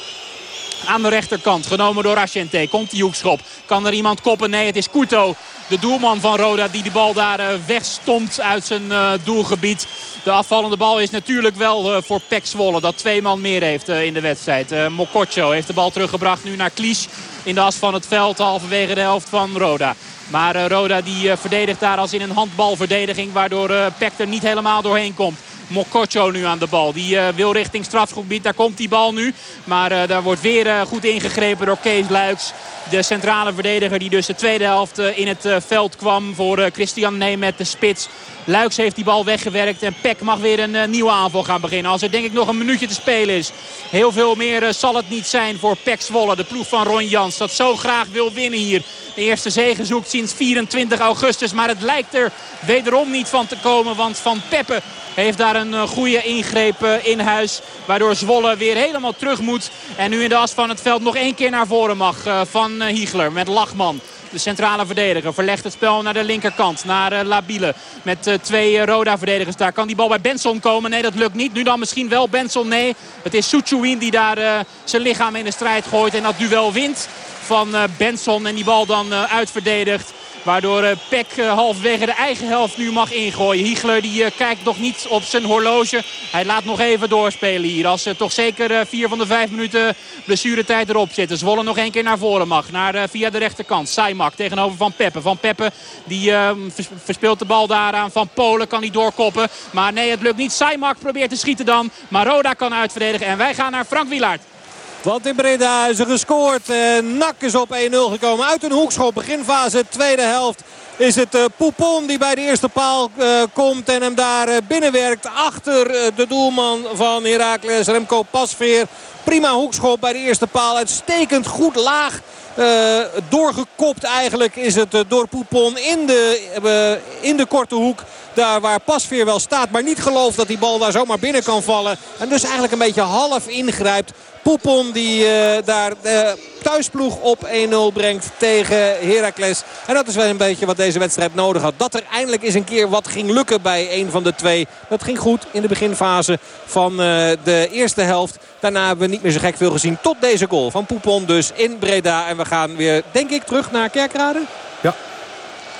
Aan de rechterkant, genomen door Asciente. Komt die hoekschop. Kan er iemand koppen? Nee, het is Couto. De doelman van Roda die de bal daar wegstomt uit zijn doelgebied. De afvallende bal is natuurlijk wel voor Pek Zwolle. Dat twee man meer heeft in de wedstrijd. Mokotjo heeft de bal teruggebracht nu naar Klies. In de as van het veld halverwege de helft van Roda. Maar Roda die verdedigt daar als in een handbalverdediging. Waardoor Pek er niet helemaal doorheen komt. Mokotjo nu aan de bal. Die wil richting strafgebied. Daar komt die bal nu. Maar daar wordt weer goed ingegrepen door Kees Luiks. De centrale verdediger die dus de tweede helft in het veld kwam voor Christian Nemet, de spits. Luiks heeft die bal weggewerkt en Peck mag weer een nieuwe aanval gaan beginnen. Als er denk ik nog een minuutje te spelen is. Heel veel meer zal het niet zijn voor Peck Zwolle. De ploeg van Ron Jans dat zo graag wil winnen hier. De eerste zege zoekt sinds 24 augustus. Maar het lijkt er wederom niet van te komen. Want Van Peppe heeft daar een goede ingreep in huis. Waardoor Zwolle weer helemaal terug moet. En nu in de as van het veld nog één keer naar voren mag van Hiegler met Lachman. De centrale verdediger verlegt het spel naar de linkerkant. Naar Labiele. Met twee uh, Roda-verdedigers daar. Kan die bal bij Benson komen? Nee, dat lukt niet. Nu dan misschien wel Benson. Nee, het is Soetjouin die daar zijn lichaam in de strijd gooit. En dat duel wint van Benson. En die bal dan uitverdedigt. Waardoor uh, Peck uh, halverwege de eigen helft nu mag ingooien. Hiegler die uh, kijkt nog niet op zijn horloge. Hij laat nog even doorspelen hier. Als er toch zeker vier van de vijf minuten blessuretijd erop zitten. Zwolle nog één keer naar voren mag. Naar, via de rechterkant. Saimak tegenover Van Peppe. Van Peppe die vers verspeelt de bal daar aan Van Polen. Kan niet doorkoppen. Maar nee, het lukt niet. Saimak probeert te schieten dan. Maar Roda kan uitverdedigen. En wij gaan naar Frank Wielaert. Want in Breda is er gescoord. En Nak is op 1-0 gekomen uit een hoekschop. Beginfase tweede helft is het uh, Poupon die bij de eerste paal uh, komt. En hem daar uh, binnenwerkt achter de doelman van Heracles. Remco Pasveer. Prima hoekschop bij de eerste paal. Uitstekend goed laag Eh, doorgekopt eigenlijk is het eh, door Poupon in de, eh, in de korte hoek. Daar waar Pasveer wel staat. Maar niet gelooft dat die bal daar zomaar binnen kan vallen. En dus eigenlijk een beetje half ingrijpt. Poupon die eh, daar de thuisploeg op 1-0 brengt tegen Heracles. En dat is wel een beetje wat deze wedstrijd nodig had. Dat er eindelijk eens een keer wat ging lukken bij een van de twee. Dat ging goed in de beginfase van eh, de eerste helft. Daarna hebben we niet meer zo gek veel gezien. Tot deze goal van Poupon dus in Breda. En we gaan weer, denk ik, terug naar Kerkrade. Ja.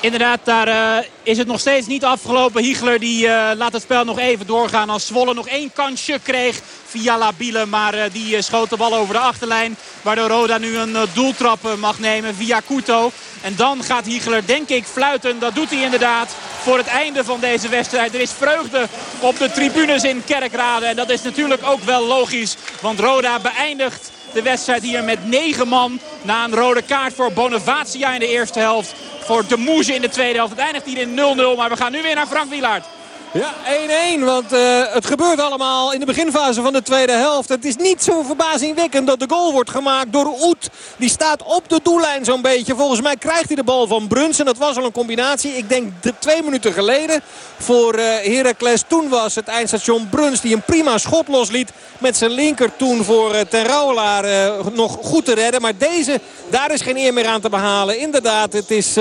Inderdaad, daar eh, is het nog steeds niet afgelopen. Hiegler die eh, laat het spel nog even doorgaan. Als Zwolle nog één kansje kreeg via Labiele. Maar eh, die schoot de bal over de achterlijn. Waardoor Roda nu een doeltrap mag nemen via Couto. En dan gaat Hiegler denk ik fluiten. Dat doet hij inderdaad voor het einde van deze wedstrijd. Er is vreugde op de tribunes in Kerkrade. En dat is natuurlijk ook wel logisch. Want Roda beëindigt de wedstrijd hier met negen man. Na een rode kaart voor Bonavacia in de eerste helft. Voor de Moege in de tweede helft. Het eindigt hier in 0-0. Maar we gaan nu weer naar Frank Wielaert. Ja, 1-1. Want eh, het gebeurt allemaal in de beginfase van de tweede helft. Het is niet zo verbazingwekkend dat de goal wordt gemaakt door Oet. Die staat op de doellijn zo'n beetje. Volgens mij krijgt hij de bal van Bruns. En dat was al een combinatie. Ik denk de twee minuten geleden voor uh, Heracles. Toen was het eindstation Bruns die een prima schot losliet. Met zijn linker toen voor uh, nog goed te redden. Maar deze, daar is geen eer meer aan te behalen. Inderdaad, het is...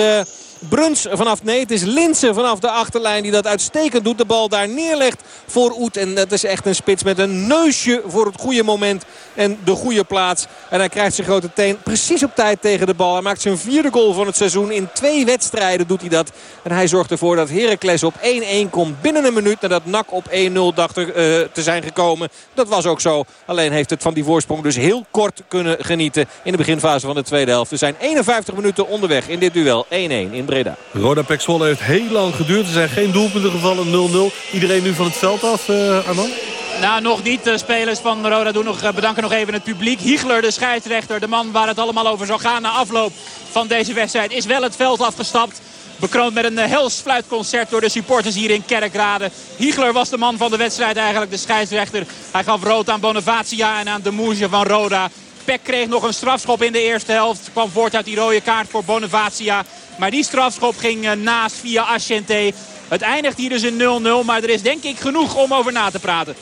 Bruns vanaf, nee het is Linsen vanaf de achterlijn die dat uitstekend doet. De bal daar neerlegt voor Oet. En dat is echt een spits met een neusje voor het goede moment en de goede plaats. En hij krijgt zijn grote teen precies op tijd tegen de bal. Hij maakt zijn vierde goal van het seizoen. In twee wedstrijden doet hij dat. En hij zorgt ervoor dat Heracles op 1-1 komt binnen een minuut nadat NAC op 1-0 dacht uh, te zijn gekomen. Dat was ook zo. Alleen heeft het van die voorsprong dus heel kort kunnen genieten in de beginfase van de tweede helft. Er zijn 51 minuten onderweg in dit duel. 1-1 in Breda. Roda Pek Zwolle heeft heel lang geduurd. Er zijn geen doelpunten gevallen. 0-0. Iedereen nu van het veld af, uh, Arman? Nou, nog niet. De spelers van Roda doen nog, bedanken nog even het publiek. Hiegler, de scheidsrechter, de man waar het allemaal over zou gaan na afloop van deze wedstrijd, is wel het veld afgestapt. Bekroond met een hels fluitconcert door de supporters hier in Kerkrade. Hiegler was de man van de wedstrijd eigenlijk, de scheidsrechter. Hij gaf rood aan Bonavacia en aan de Moesje van Roda. Peck kreeg nog een strafschop in de eerste helft. Kwam voort uit die rode kaart voor Bonavacia. Maar die strafschop ging naast via Asciente. Het eindigt hier dus in 0-0. Maar er is denk ik genoeg om over na te praten.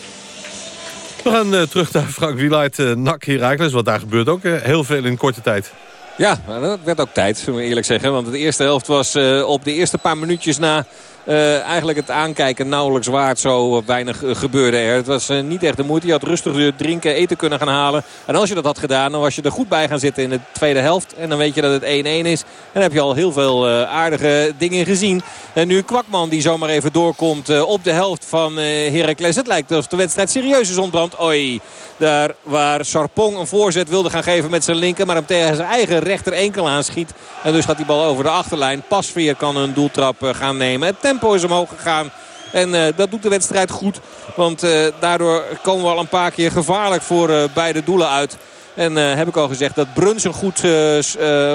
We gaan uh, terug naar Frank Wieluid, uh, NAC Herakles. Want daar gebeurt ook uh, heel veel in korte tijd. Ja, dat werd ook tijd, zullen we eerlijk zeggen. Want de eerste helft was op de eerste paar minuutjes na... Uh, eigenlijk het aankijken nauwelijks waard. Zo weinig uh, gebeurde er. Het was uh, niet echt de moeite. Je had rustig drinken, eten kunnen gaan halen. En als je dat had gedaan, dan was je er goed bij gaan zitten in de tweede helft. En dan weet je dat het 1-1 is. En dan heb je al heel veel aardige dingen gezien. En nu Kwakman die zomaar even doorkomt op de helft van Heracles. Het lijkt alsof de wedstrijd serieus is ontbrand. Oei, daar waar Sarpong een voorzet wilde gaan geven met zijn linker. Maar hem tegen zijn eigen rechter enkel aanschiet. En dus gaat die bal over de achterlijn. Pasveer kan een doeltrap gaan nemen. Het tempo is omhoog gegaan. En uh, dat doet de wedstrijd goed. Want uh, daardoor komen we al een paar keer gevaarlijk voor beide doelen uit. En heb ik al gezegd dat Bruns een goed,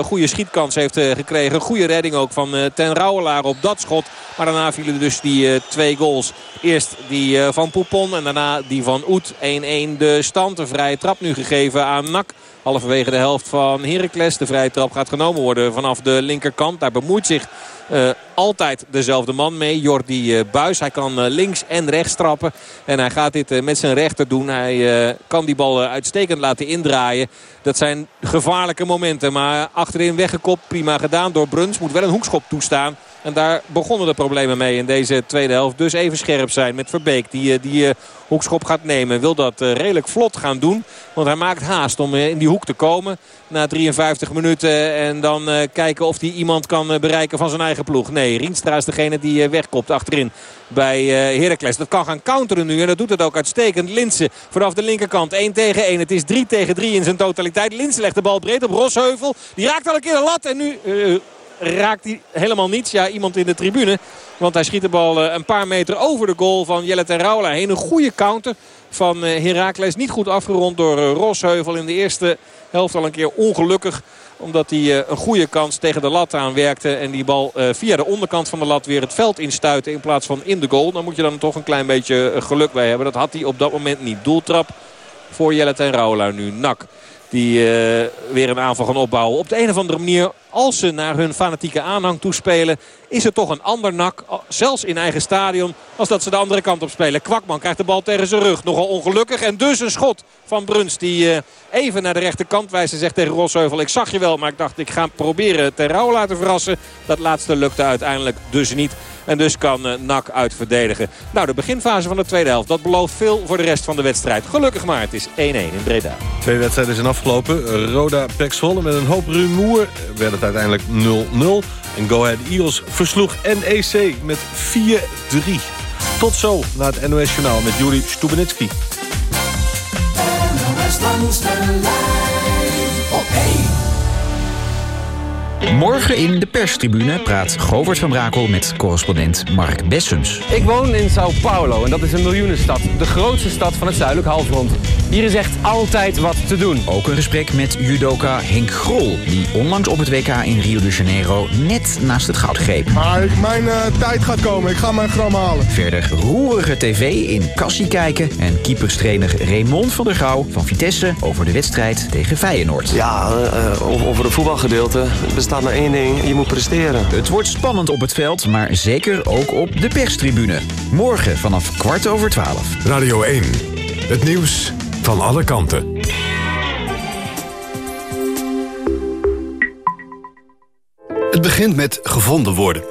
goede schietkans heeft gekregen. Goede redding ook van Ten Rouwelaar op dat schot. Maar daarna vielen dus die twee goals. Eerst die van Poupon en daarna die van Oet. 1-1 de stand. Een vrije trap nu gegeven aan Nak. Halverwege de helft van Heracles. De vrije trap gaat genomen worden vanaf de linkerkant. Daar bemoeit zich uh, altijd dezelfde man mee. Jordi uh, Buis. Hij kan uh, links en rechts trappen. En hij gaat dit met zijn rechter doen. Hij kan die bal uitstekend laten indraaien. Dat zijn gevaarlijke momenten. Maar achterin weggekopt. Prima gedaan door Bruns. Moet wel een hoekschop toestaan. En daar begonnen de problemen mee in deze tweede helft. Dus even scherp zijn met Verbeek. Die, die hoekschop gaat nemen. Wil dat redelijk vlot gaan doen. Want hij maakt haast om in die hoek te komen. Na 53 minuten. En dan kijken of hij iemand kan bereiken van zijn eigen ploeg. Nee, Rienstra is degene die wegkopt achterin bij Heracles. Dat kan gaan counteren nu en dat doet het ook uitstekend. Linsen vanaf de linkerkant 1 tegen 1. Het is 3 tegen 3 in zijn totaliteit. Linsen legt de bal breed op Rosheuvel. Die raakt al een keer de lat en nu... raakt hij helemaal niets. Ja, iemand in de tribune. Want hij schiet de bal een paar meter over de goal van Jelle ten Rauwla heen. Een goede counter van Heracles. Niet goed afgerond door Rosheuvel in de eerste helft al een keer ongelukkig omdat hij een goede kans tegen de lat aanwerkte. En die bal via de onderkant van de lat weer het veld instuitte in plaats van in de goal. Dan moet je dan toch een klein beetje geluk bij hebben. Dat had hij op dat moment niet. Doeltrap voor Jelle ten Rauwla nu. Nak. Die eh, weer een aanval gaan opbouwen. Op de een of andere manier, als ze naar hun fanatieke aanhang toespelen... is het toch een ander nak, zelfs in eigen stadion... als dat ze de andere kant op spelen. Kwakman krijgt de bal tegen zijn rug. Nogal ongelukkig. En dus een schot van Bruns die eh, even naar de rechterkant wijst. En zegt tegen Rosheuvel, ik zag je wel, maar ik dacht ik ga proberen Ter Rauw laten verrassen. Dat laatste lukte uiteindelijk dus niet. En dus kan uh, NAC uitverdedigen. Nou, de beginfase van de tweede helft. Dat belooft veel voor de rest van de wedstrijd. Gelukkig maar, het is 1-1 in Breda. Twee wedstrijden zijn afgelopen. Roda Pek Zwolle met een hoop rumoer werd het uiteindelijk 0-0. En Go Ahead Eagles versloeg NEC met 4-3. Tot zo naar het NOS Journaal met Juri Stubenitski. NOS langs de lijn Morgen in de perstribune praat Govert van Brakel met correspondent Mark Bessens. Ik woon in Sao Paulo en dat is een miljoenenstad. De grootste stad van het zuidelijk halfrond. Hier is echt altijd wat te doen. Ook een gesprek met judoka Henk Grol... die onlangs op het WK in Rio de Janeiro net naast het goud greep. Maar ik- mijn eh, tijd gaat komen. Ik ga mijn gram halen. Verder roerige tv in Cassie kijken... en keeperstrainer Raymond van der Gouw van Vitesse... over de wedstrijd tegen Feyenoord. Ja, eh, over over het voetbalgedeelte bestaat maar één ding. Je moet presteren. Het wordt spannend op het veld, maar zeker ook op de perstribune. Morgen vanaf kwart over twaalf. Radio 1. Het nieuws van alle kanten. Het begint met gevonden worden.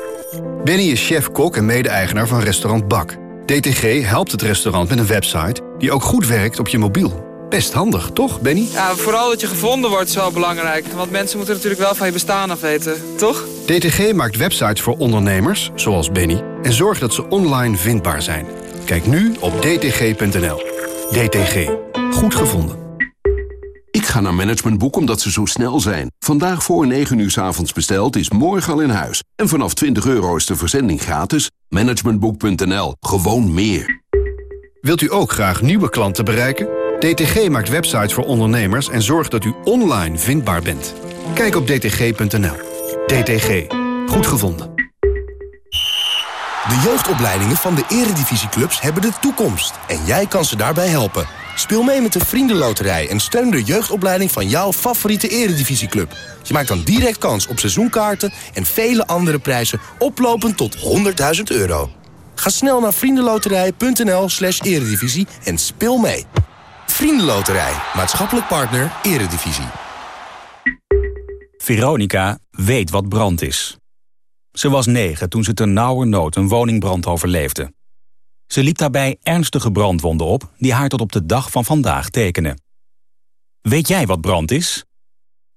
Benny is chef-kok en mede-eigenaar van restaurant Bak. DTG helpt het restaurant met een website die ook goed werkt op je mobiel. Best handig, toch, Benny? Ja, vooral dat je gevonden wordt is wel belangrijk. Want mensen moeten natuurlijk wel van je bestaan af weten, toch? DTG maakt websites voor ondernemers, zoals Benny... en zorgt dat ze online vindbaar zijn. Kijk nu op dtg.nl. DTG. Goed gevonden. Ik ga naar Managementboek omdat ze zo snel zijn. Vandaag voor 9 uur 's avonds besteld is morgen al in huis. En vanaf 20 euro is de verzending gratis. Managementboek.nl. Gewoon meer. Wilt u ook graag nieuwe klanten bereiken? DTG maakt websites voor ondernemers en zorgt dat u online vindbaar bent. Kijk op dtg.nl. DTG. Goed gevonden. De jeugdopleidingen van de eredivisieclubs hebben de toekomst. En jij kan ze daarbij helpen. Speel mee met de Vriendenloterij en steun de jeugdopleiding van jouw favoriete eredivisieclub. Je maakt dan direct kans op seizoenkaarten en vele andere prijzen oplopend tot 100.000 euro. Ga snel naar vriendenloterij.nl slash eredivisie en speel mee. Vriendenloterij, maatschappelijk partner, eredivisie. Veronica weet wat brand is. Ze was negen toen ze ternauwernood een woningbrand overleefde. Ze liep daarbij ernstige brandwonden op die haar tot op de dag van vandaag tekenen. Weet jij wat brand is?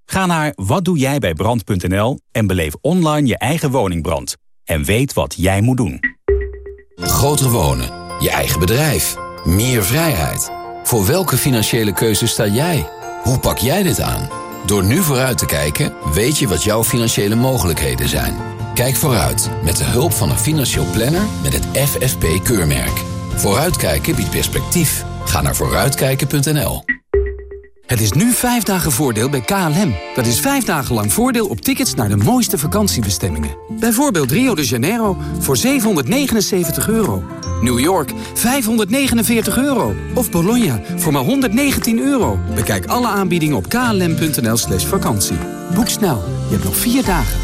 Ga naar watdoejijbijbrand.nl en beleef online je eigen woningbrand. En weet wat jij moet doen. Groter wonen, je eigen bedrijf, meer vrijheid. Voor welke financiële keuze sta jij? Hoe pak jij dit aan? Door nu vooruit te kijken, weet je wat jouw financiële mogelijkheden zijn. Kijk vooruit met de hulp van een financieel planner met het FFP-keurmerk. Vooruitkijken biedt perspectief. Ga naar vooruitkijken.nl. Het is nu vijf dagen voordeel bij KLM. Dat is vijf dagen lang voordeel op tickets naar de mooiste vakantiebestemmingen. Bijvoorbeeld Rio de Janeiro voor 779 euro. New York 549 euro. Of Bologna voor maar 119 euro. Bekijk alle aanbiedingen op klm.nl slash vakantie. Boek snel, je hebt nog vier dagen.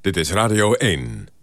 Dit is Radio 1.